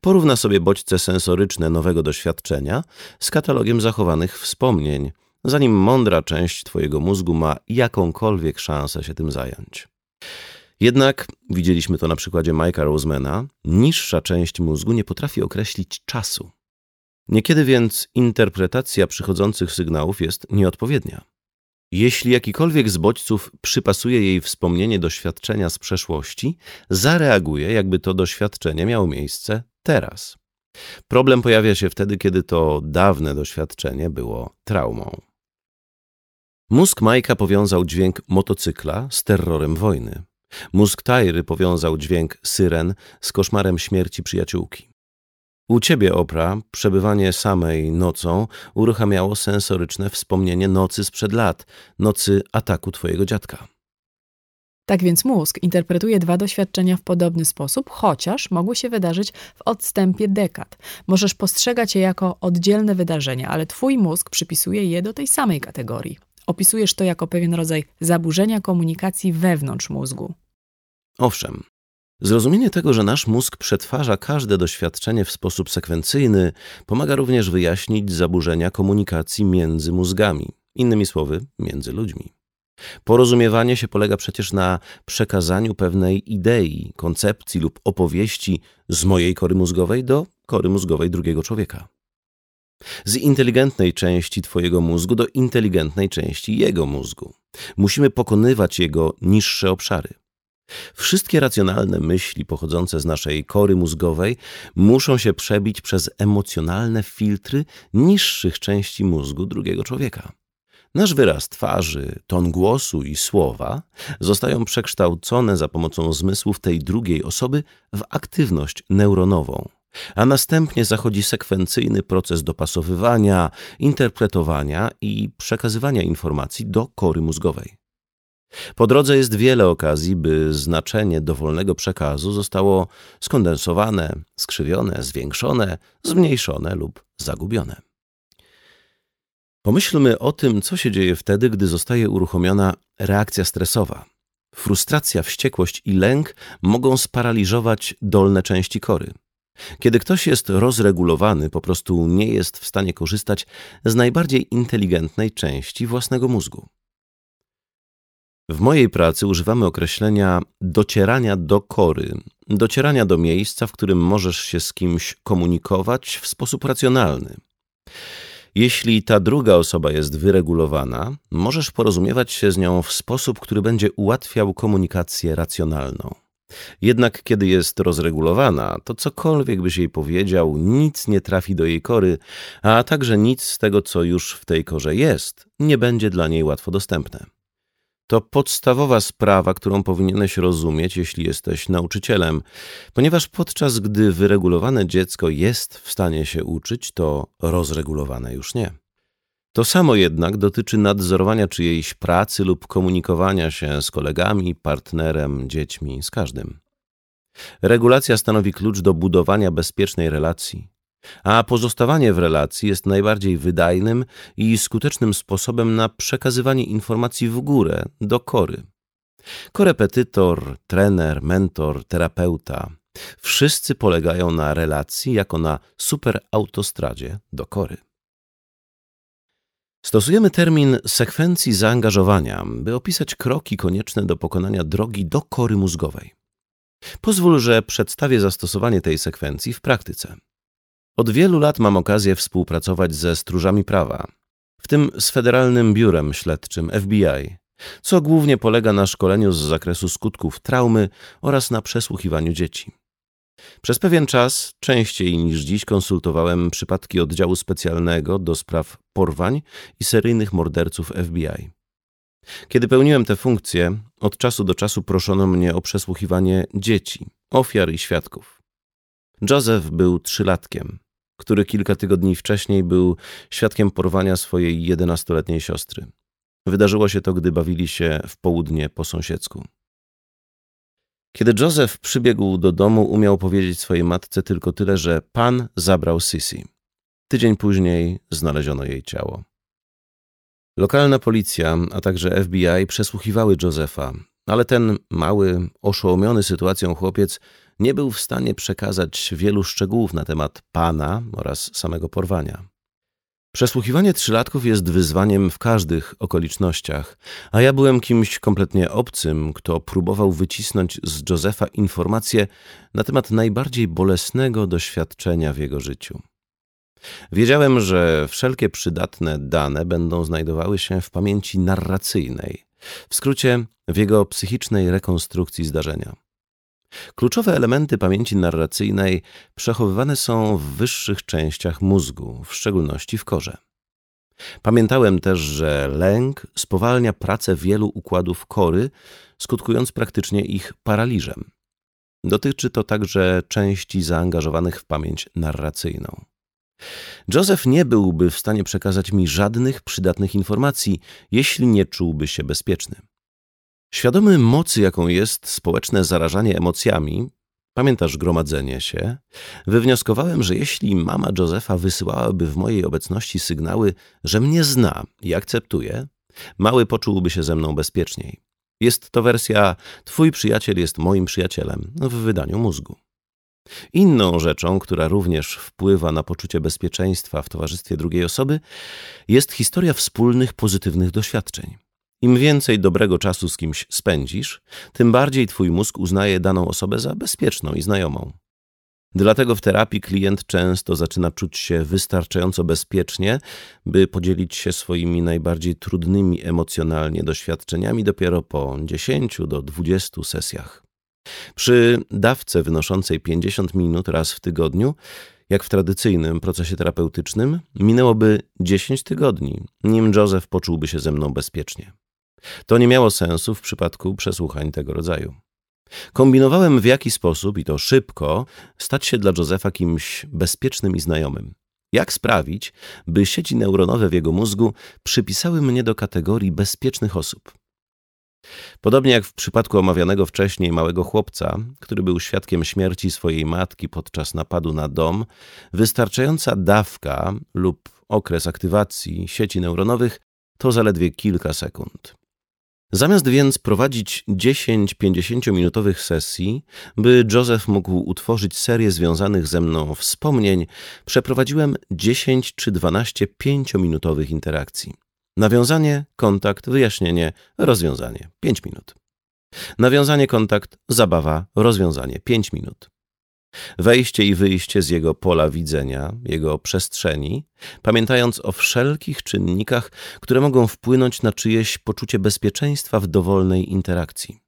Porówna sobie bodźce sensoryczne nowego doświadczenia z katalogiem zachowanych wspomnień, zanim mądra część Twojego mózgu ma jakąkolwiek szansę się tym zająć. Jednak, widzieliśmy to na przykładzie Mike'a Rosemana, niższa część mózgu nie potrafi określić czasu. Niekiedy więc interpretacja przychodzących sygnałów jest nieodpowiednia. Jeśli jakikolwiek z bodźców przypasuje jej wspomnienie doświadczenia z przeszłości, zareaguje, jakby to doświadczenie miało miejsce teraz. Problem pojawia się wtedy, kiedy to dawne doświadczenie było traumą. Mózg Majka powiązał dźwięk motocykla z terrorem wojny. Mózg Tajry powiązał dźwięk syren z koszmarem śmierci przyjaciółki. U ciebie, Opra, przebywanie samej nocą uruchamiało sensoryczne wspomnienie nocy sprzed lat, nocy ataku twojego dziadka. Tak więc mózg interpretuje dwa doświadczenia w podobny sposób, chociaż mogły się wydarzyć w odstępie dekad. Możesz postrzegać je jako oddzielne wydarzenia, ale twój mózg przypisuje je do tej samej kategorii. Opisujesz to jako pewien rodzaj zaburzenia komunikacji wewnątrz mózgu. Owszem, Zrozumienie tego, że nasz mózg przetwarza każde doświadczenie w sposób sekwencyjny, pomaga również wyjaśnić zaburzenia komunikacji między mózgami, innymi słowy, między ludźmi. Porozumiewanie się polega przecież na przekazaniu pewnej idei, koncepcji lub opowieści z mojej kory mózgowej do kory mózgowej drugiego człowieka. Z inteligentnej części Twojego mózgu do inteligentnej części jego mózgu. Musimy pokonywać jego niższe obszary. Wszystkie racjonalne myśli pochodzące z naszej kory mózgowej muszą się przebić przez emocjonalne filtry niższych części mózgu drugiego człowieka. Nasz wyraz twarzy, ton głosu i słowa zostają przekształcone za pomocą zmysłów tej drugiej osoby w aktywność neuronową, a następnie zachodzi sekwencyjny proces dopasowywania, interpretowania i przekazywania informacji do kory mózgowej. Po drodze jest wiele okazji, by znaczenie dowolnego przekazu zostało skondensowane, skrzywione, zwiększone, zmniejszone lub zagubione. Pomyślmy o tym, co się dzieje wtedy, gdy zostaje uruchomiona reakcja stresowa. Frustracja, wściekłość i lęk mogą sparaliżować dolne części kory. Kiedy ktoś jest rozregulowany, po prostu nie jest w stanie korzystać z najbardziej inteligentnej części własnego mózgu. W mojej pracy używamy określenia docierania do kory, docierania do miejsca, w którym możesz się z kimś komunikować w sposób racjonalny. Jeśli ta druga osoba jest wyregulowana, możesz porozumiewać się z nią w sposób, który będzie ułatwiał komunikację racjonalną. Jednak kiedy jest rozregulowana, to cokolwiek byś jej powiedział, nic nie trafi do jej kory, a także nic z tego, co już w tej korze jest, nie będzie dla niej łatwo dostępne. To podstawowa sprawa, którą powinieneś rozumieć, jeśli jesteś nauczycielem, ponieważ podczas gdy wyregulowane dziecko jest w stanie się uczyć, to rozregulowane już nie. To samo jednak dotyczy nadzorowania czyjejś pracy lub komunikowania się z kolegami, partnerem, dziećmi, z każdym. Regulacja stanowi klucz do budowania bezpiecznej relacji, a pozostawanie w relacji jest najbardziej wydajnym i skutecznym sposobem na przekazywanie informacji w górę, do kory. Korepetytor, trener, mentor, terapeuta wszyscy polegają na relacji jako na superautostradzie do kory. Stosujemy termin sekwencji zaangażowania, by opisać kroki konieczne do pokonania drogi do kory mózgowej. Pozwól, że przedstawię zastosowanie tej sekwencji w praktyce. Od wielu lat mam okazję współpracować ze stróżami prawa, w tym z Federalnym Biurem Śledczym FBI, co głównie polega na szkoleniu z zakresu skutków traumy oraz na przesłuchiwaniu dzieci. Przez pewien czas, częściej niż dziś, konsultowałem przypadki oddziału specjalnego do spraw porwań i seryjnych morderców FBI. Kiedy pełniłem tę funkcję, od czasu do czasu proszono mnie o przesłuchiwanie dzieci, ofiar i świadków. Joseph był trzylatkiem, który kilka tygodni wcześniej był świadkiem porwania swojej jedenastoletniej siostry. Wydarzyło się to, gdy bawili się w południe po sąsiedzku. Kiedy Joseph przybiegł do domu, umiał powiedzieć swojej matce tylko tyle, że pan zabrał Sissy. Tydzień później znaleziono jej ciało. Lokalna policja, a także FBI przesłuchiwały Josepha, ale ten mały, oszołomiony sytuacją chłopiec nie był w stanie przekazać wielu szczegółów na temat pana oraz samego porwania. Przesłuchiwanie trzylatków jest wyzwaniem w każdych okolicznościach, a ja byłem kimś kompletnie obcym, kto próbował wycisnąć z Josefa informacje na temat najbardziej bolesnego doświadczenia w jego życiu. Wiedziałem, że wszelkie przydatne dane będą znajdowały się w pamięci narracyjnej, w skrócie w jego psychicznej rekonstrukcji zdarzenia. Kluczowe elementy pamięci narracyjnej przechowywane są w wyższych częściach mózgu, w szczególności w korze. Pamiętałem też, że lęk spowalnia pracę wielu układów kory, skutkując praktycznie ich paraliżem. Dotyczy to także części zaangażowanych w pamięć narracyjną. Joseph nie byłby w stanie przekazać mi żadnych przydatnych informacji, jeśli nie czułby się bezpieczny. Świadomy mocy, jaką jest społeczne zarażanie emocjami, pamiętasz gromadzenie się, wywnioskowałem, że jeśli mama Josefa wysyłałaby w mojej obecności sygnały, że mnie zna i akceptuje, mały poczułby się ze mną bezpieczniej. Jest to wersja Twój przyjaciel jest moim przyjacielem w wydaniu mózgu. Inną rzeczą, która również wpływa na poczucie bezpieczeństwa w towarzystwie drugiej osoby, jest historia wspólnych pozytywnych doświadczeń. Im więcej dobrego czasu z kimś spędzisz, tym bardziej twój mózg uznaje daną osobę za bezpieczną i znajomą. Dlatego w terapii klient często zaczyna czuć się wystarczająco bezpiecznie, by podzielić się swoimi najbardziej trudnymi emocjonalnie doświadczeniami dopiero po 10 do 20 sesjach. Przy dawce wynoszącej 50 minut raz w tygodniu Jak w tradycyjnym procesie terapeutycznym, minęłoby 10 tygodni, nim Joseph poczułby się ze mną bezpiecznie. To nie miało sensu w przypadku przesłuchań tego rodzaju. Kombinowałem w jaki sposób, i to szybko, stać się dla Josepha kimś bezpiecznym i znajomym. Jak sprawić, by sieci neuronowe w jego mózgu przypisały mnie do kategorii bezpiecznych osób? Podobnie jak w przypadku omawianego wcześniej małego chłopca, który był świadkiem śmierci swojej matki podczas napadu na dom, wystarczająca dawka lub okres aktywacji sieci neuronowych to zaledwie kilka sekund. Zamiast więc prowadzić 10-50 minutowych sesji, by Joseph mógł utworzyć serię związanych ze mną wspomnień, przeprowadziłem 10 czy 12 5-minutowych interakcji. Nawiązanie, kontakt, wyjaśnienie, rozwiązanie 5 minut. Nawiązanie, kontakt, zabawa, rozwiązanie 5 minut. Wejście i wyjście z jego pola widzenia, jego przestrzeni, pamiętając o wszelkich czynnikach, które mogą wpłynąć na czyjeś poczucie bezpieczeństwa w dowolnej interakcji.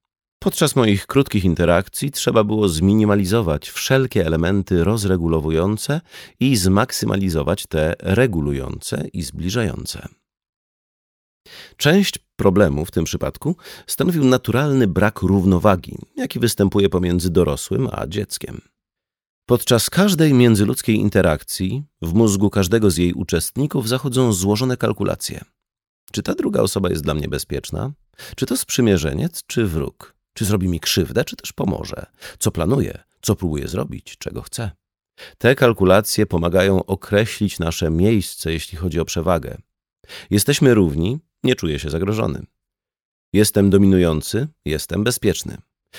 Podczas moich krótkich interakcji trzeba było zminimalizować wszelkie elementy rozregulowujące i zmaksymalizować te regulujące i zbliżające. Część problemu w tym przypadku stanowił naturalny brak równowagi, jaki występuje pomiędzy dorosłym a dzieckiem. Podczas każdej międzyludzkiej interakcji w mózgu każdego z jej uczestników zachodzą złożone kalkulacje. Czy ta druga osoba jest dla mnie bezpieczna? Czy to sprzymierzeniec, czy wróg? Czy zrobi mi krzywdę, czy też pomoże? Co planuje? Co próbuje zrobić? Czego chce? Te kalkulacje pomagają określić nasze miejsce, jeśli chodzi o przewagę. Jesteśmy równi, nie czuję się zagrożony. Jestem dominujący, jestem bezpieczny.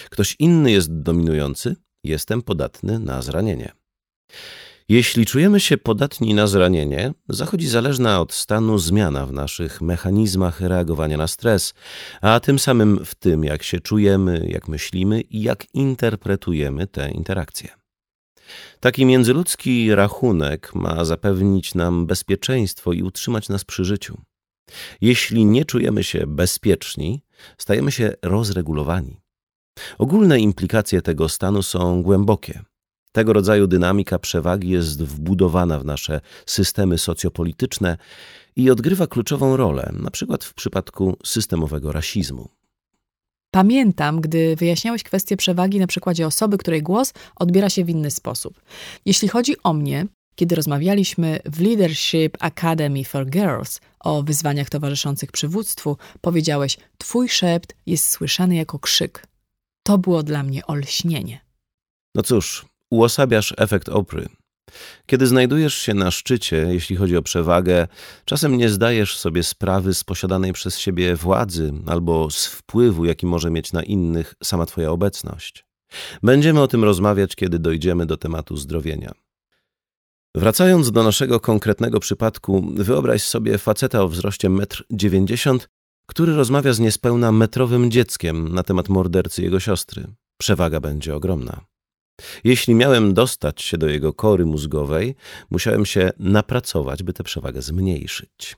Ktoś inny jest dominujący, jestem podatny na zranienie. Jeśli czujemy się podatni na zranienie, zachodzi zależna od stanu zmiana w naszych mechanizmach reagowania na stres, a tym samym w tym, jak się czujemy, jak myślimy i jak interpretujemy te interakcje. Taki międzyludzki rachunek ma zapewnić nam bezpieczeństwo i utrzymać nas przy życiu. Jeśli nie czujemy się bezpieczni, stajemy się rozregulowani. Ogólne implikacje tego stanu są głębokie. Tego rodzaju dynamika przewagi jest wbudowana w nasze systemy socjopolityczne i odgrywa kluczową rolę, na przykład w przypadku systemowego rasizmu. Pamiętam, gdy wyjaśniałeś kwestię przewagi na przykładzie osoby, której głos odbiera się w inny sposób. Jeśli chodzi o mnie, kiedy rozmawialiśmy w Leadership Academy for Girls o wyzwaniach towarzyszących przywództwu, powiedziałeś: Twój szept jest słyszany jako krzyk. To było dla mnie olśnienie. No cóż, uosabiasz efekt Opry. Kiedy znajdujesz się na szczycie, jeśli chodzi o przewagę, czasem nie zdajesz sobie sprawy z posiadanej przez siebie władzy albo z wpływu, jaki może mieć na innych sama Twoja obecność. Będziemy o tym rozmawiać, kiedy dojdziemy do tematu zdrowienia. Wracając do naszego konkretnego przypadku, wyobraź sobie faceta o wzroście 1,90 m, który rozmawia z niespełna metrowym dzieckiem na temat mordercy jego siostry. Przewaga będzie ogromna. Jeśli miałem dostać się do jego kory mózgowej, musiałem się napracować, by tę przewagę zmniejszyć.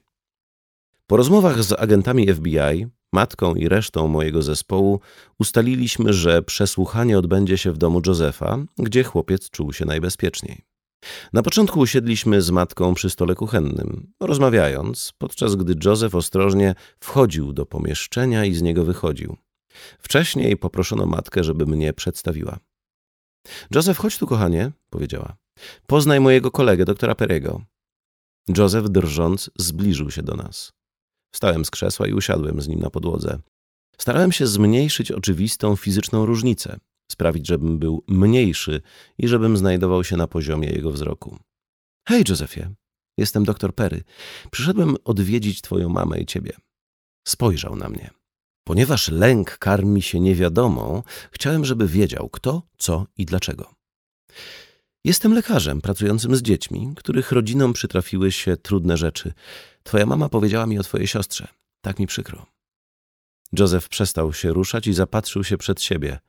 Po rozmowach z agentami FBI, matką i resztą mojego zespołu ustaliliśmy, że przesłuchanie odbędzie się w domu Josefa, gdzie chłopiec czuł się najbezpieczniej. Na początku usiedliśmy z matką przy stole kuchennym, rozmawiając, podczas gdy Józef ostrożnie wchodził do pomieszczenia i z niego wychodził. Wcześniej poproszono matkę, żeby mnie przedstawiła. Józef, chodź tu, kochanie, powiedziała. Poznaj mojego kolegę, doktora Perego. Józef, drżąc, zbliżył się do nas. Wstałem z krzesła i usiadłem z nim na podłodze. Starałem się zmniejszyć oczywistą fizyczną różnicę sprawić, żebym był mniejszy i żebym znajdował się na poziomie jego wzroku. Hej, Józefie, jestem doktor Perry. Przyszedłem odwiedzić twoją mamę i ciebie. Spojrzał na mnie. Ponieważ lęk karmi się niewiadomą, chciałem, żeby wiedział kto, co i dlaczego. Jestem lekarzem pracującym z dziećmi, których rodzinom przytrafiły się trudne rzeczy. Twoja mama powiedziała mi o twojej siostrze. Tak mi przykro. Józef przestał się ruszać i zapatrzył się przed siebie.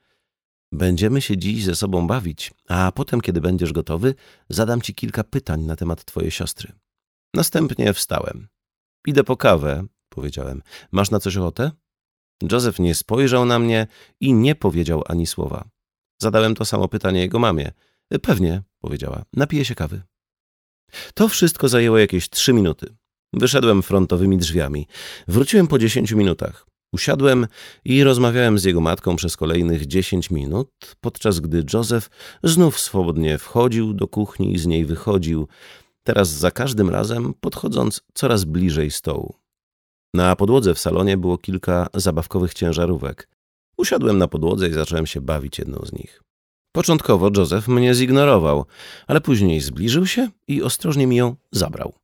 Będziemy się dziś ze sobą bawić, a potem, kiedy będziesz gotowy, zadam ci kilka pytań na temat twojej siostry. Następnie wstałem. Idę po kawę, powiedziałem. Masz na coś ochotę? Józef nie spojrzał na mnie i nie powiedział ani słowa. Zadałem to samo pytanie jego mamie. Pewnie, powiedziała. Napiję się kawy. To wszystko zajęło jakieś trzy minuty. Wyszedłem frontowymi drzwiami. Wróciłem po dziesięciu minutach. Usiadłem i rozmawiałem z jego matką przez kolejnych dziesięć minut, podczas gdy Józef znów swobodnie wchodził do kuchni i z niej wychodził, teraz za każdym razem podchodząc coraz bliżej stołu. Na podłodze w salonie było kilka zabawkowych ciężarówek. Usiadłem na podłodze i zacząłem się bawić jedną z nich. Początkowo Józef mnie zignorował, ale później zbliżył się i ostrożnie mi ją zabrał.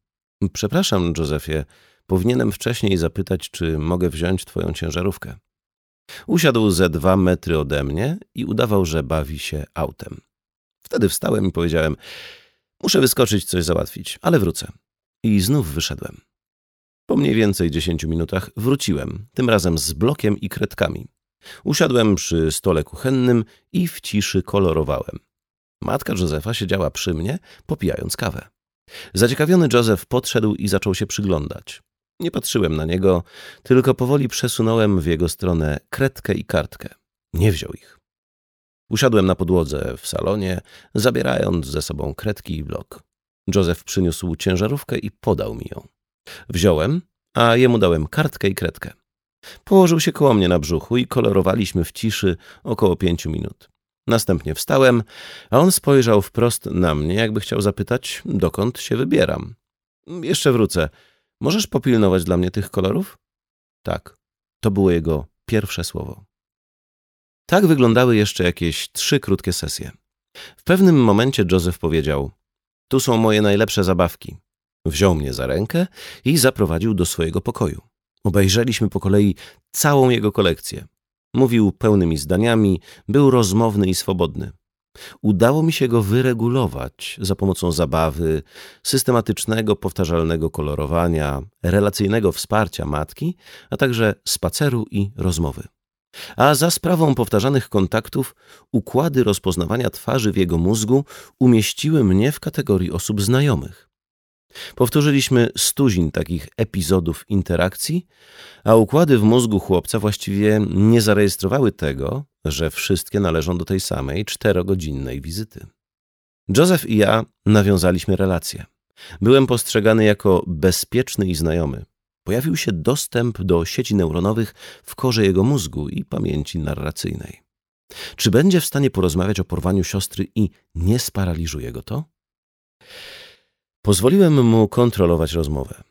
Przepraszam, Józefie, powinienem wcześniej zapytać, czy mogę wziąć twoją ciężarówkę. Usiadł ze dwa metry ode mnie i udawał, że bawi się autem. Wtedy wstałem i powiedziałem: Muszę wyskoczyć, coś załatwić, ale wrócę. I znów wyszedłem. Po mniej więcej dziesięciu minutach wróciłem, tym razem z blokiem i kredkami. Usiadłem przy stole kuchennym i w ciszy kolorowałem. Matka Józefa siedziała przy mnie, popijając kawę. Zaciekawiony Józef podszedł i zaczął się przyglądać. Nie patrzyłem na niego, tylko powoli przesunąłem w jego stronę kredkę i kartkę. Nie wziął ich. Usiadłem na podłodze w salonie, zabierając ze sobą kredki i blok. Józef przyniósł ciężarówkę i podał mi ją. Wziąłem, a jemu dałem kartkę i kredkę. Położył się koło mnie na brzuchu i kolorowaliśmy w ciszy około pięciu minut. Następnie wstałem, a on spojrzał wprost na mnie, jakby chciał zapytać, dokąd się wybieram. Jeszcze wrócę. Możesz popilnować dla mnie tych kolorów? Tak. To było jego pierwsze słowo. Tak wyglądały jeszcze jakieś trzy krótkie sesje. W pewnym momencie Joseph powiedział: Tu są moje najlepsze zabawki. Wziął mnie za rękę i zaprowadził do swojego pokoju. Obejrzeliśmy po kolei całą jego kolekcję. Mówił pełnymi zdaniami, był rozmowny i swobodny. Udało mi się go wyregulować za pomocą zabawy, systematycznego, powtarzalnego kolorowania, relacyjnego wsparcia matki, a także spaceru i rozmowy. A za sprawą powtarzanych kontaktów, układy rozpoznawania twarzy w jego mózgu umieściły mnie w kategorii osób znajomych. Powtórzyliśmy stuzin takich epizodów interakcji, a układy w mózgu chłopca właściwie nie zarejestrowały tego, że wszystkie należą do tej samej czterogodzinnej wizyty. Joseph i ja nawiązaliśmy relację. Byłem postrzegany jako bezpieczny i znajomy. Pojawił się dostęp do sieci neuronowych w korze jego mózgu i pamięci narracyjnej. Czy będzie w stanie porozmawiać o porwaniu siostry i nie sparaliżuje go to? Pozwoliłem mu kontrolować rozmowę.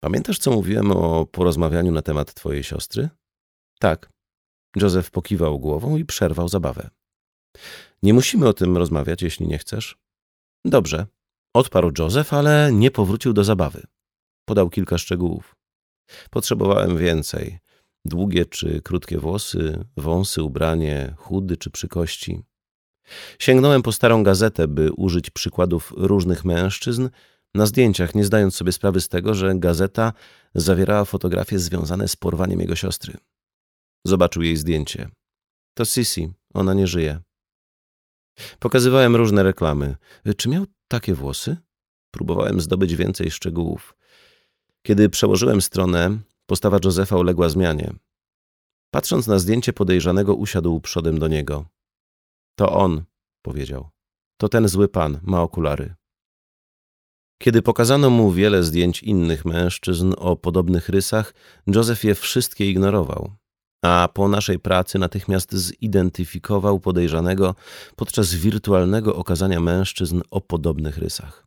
Pamiętasz, co mówiłem o porozmawianiu na temat twojej siostry? Tak. Józef pokiwał głową i przerwał zabawę. Nie musimy o tym rozmawiać, jeśli nie chcesz. Dobrze. Odparł Józef, ale nie powrócił do zabawy. Podał kilka szczegółów. Potrzebowałem więcej. Długie czy krótkie włosy, wąsy, ubranie, chudy czy przy kości. Sięgnąłem po starą gazetę, by użyć przykładów różnych mężczyzn na zdjęciach, nie zdając sobie sprawy z tego, że gazeta zawierała fotografie związane z porwaniem jego siostry. Zobaczył jej zdjęcie. To Sisi, ona nie żyje. Pokazywałem różne reklamy. Czy miał takie włosy? Próbowałem zdobyć więcej szczegółów. Kiedy przełożyłem stronę, postawa Józefa uległa zmianie. Patrząc na zdjęcie podejrzanego, usiadł przodem do niego. To on, powiedział. To ten zły pan, ma okulary. Kiedy pokazano mu wiele zdjęć innych mężczyzn o podobnych rysach, Józef je wszystkie ignorował, a po naszej pracy natychmiast zidentyfikował podejrzanego podczas wirtualnego okazania mężczyzn o podobnych rysach.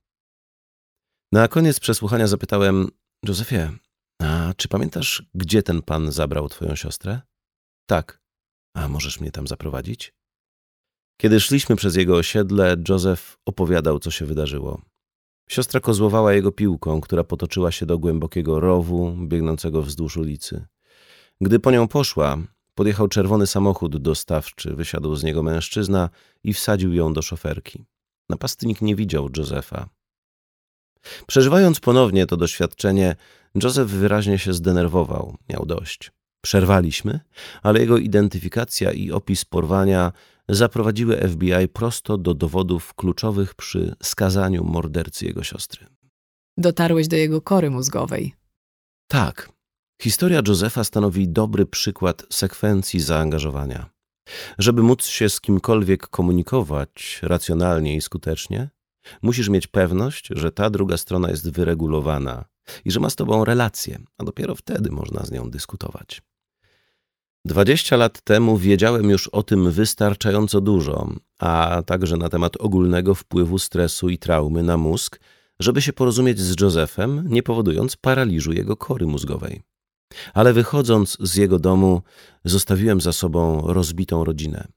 Na koniec przesłuchania zapytałem: Józefie, a czy pamiętasz, gdzie ten pan zabrał twoją siostrę? Tak. A możesz mnie tam zaprowadzić? Kiedy szliśmy przez jego osiedle, Józef opowiadał, co się wydarzyło. Siostra kozłowała jego piłką, która potoczyła się do głębokiego rowu biegnącego wzdłuż ulicy. Gdy po nią poszła, podjechał czerwony samochód dostawczy, wysiadł z niego mężczyzna i wsadził ją do szoferki. Napastnik nie widział Józefa. Przeżywając ponownie to doświadczenie, Józef wyraźnie się zdenerwował, miał dość. Przerwaliśmy, ale jego identyfikacja i opis porwania zaprowadziły FBI prosto do dowodów kluczowych przy skazaniu mordercy jego siostry. Dotarłeś do jego kory mózgowej. Tak. Historia Josefa stanowi dobry przykład sekwencji zaangażowania. Żeby móc się z kimkolwiek komunikować racjonalnie i skutecznie, Musisz mieć pewność, że ta druga strona jest wyregulowana i że ma z tobą relację, a dopiero wtedy można z nią dyskutować. Dwadzieścia lat temu wiedziałem już o tym wystarczająco dużo, a także na temat ogólnego wpływu stresu i traumy na mózg, żeby się porozumieć z Józefem, nie powodując paraliżu jego kory mózgowej. Ale wychodząc z jego domu, zostawiłem za sobą rozbitą rodzinę.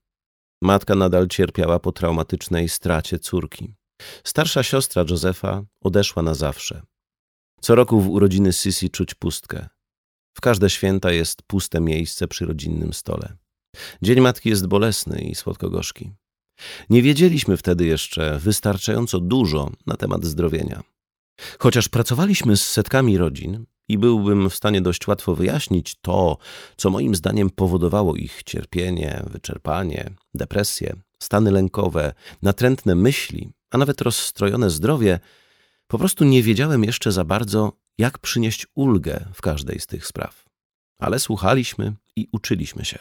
Matka nadal cierpiała po traumatycznej stracie córki. Starsza siostra Józefa odeszła na zawsze. Co roku w urodziny Sisi czuć pustkę. W każde święta jest puste miejsce przy rodzinnym stole. Dzień matki jest bolesny i słodko-gorzki. Nie wiedzieliśmy wtedy jeszcze wystarczająco dużo na temat zdrowienia. Chociaż pracowaliśmy z setkami rodzin i byłbym w stanie dość łatwo wyjaśnić to, co moim zdaniem powodowało ich cierpienie, wyczerpanie, depresję, stany lękowe, natrętne myśli, a nawet rozstrojone zdrowie, po prostu nie wiedziałem jeszcze za bardzo, jak przynieść ulgę w każdej z tych spraw. Ale słuchaliśmy i uczyliśmy się.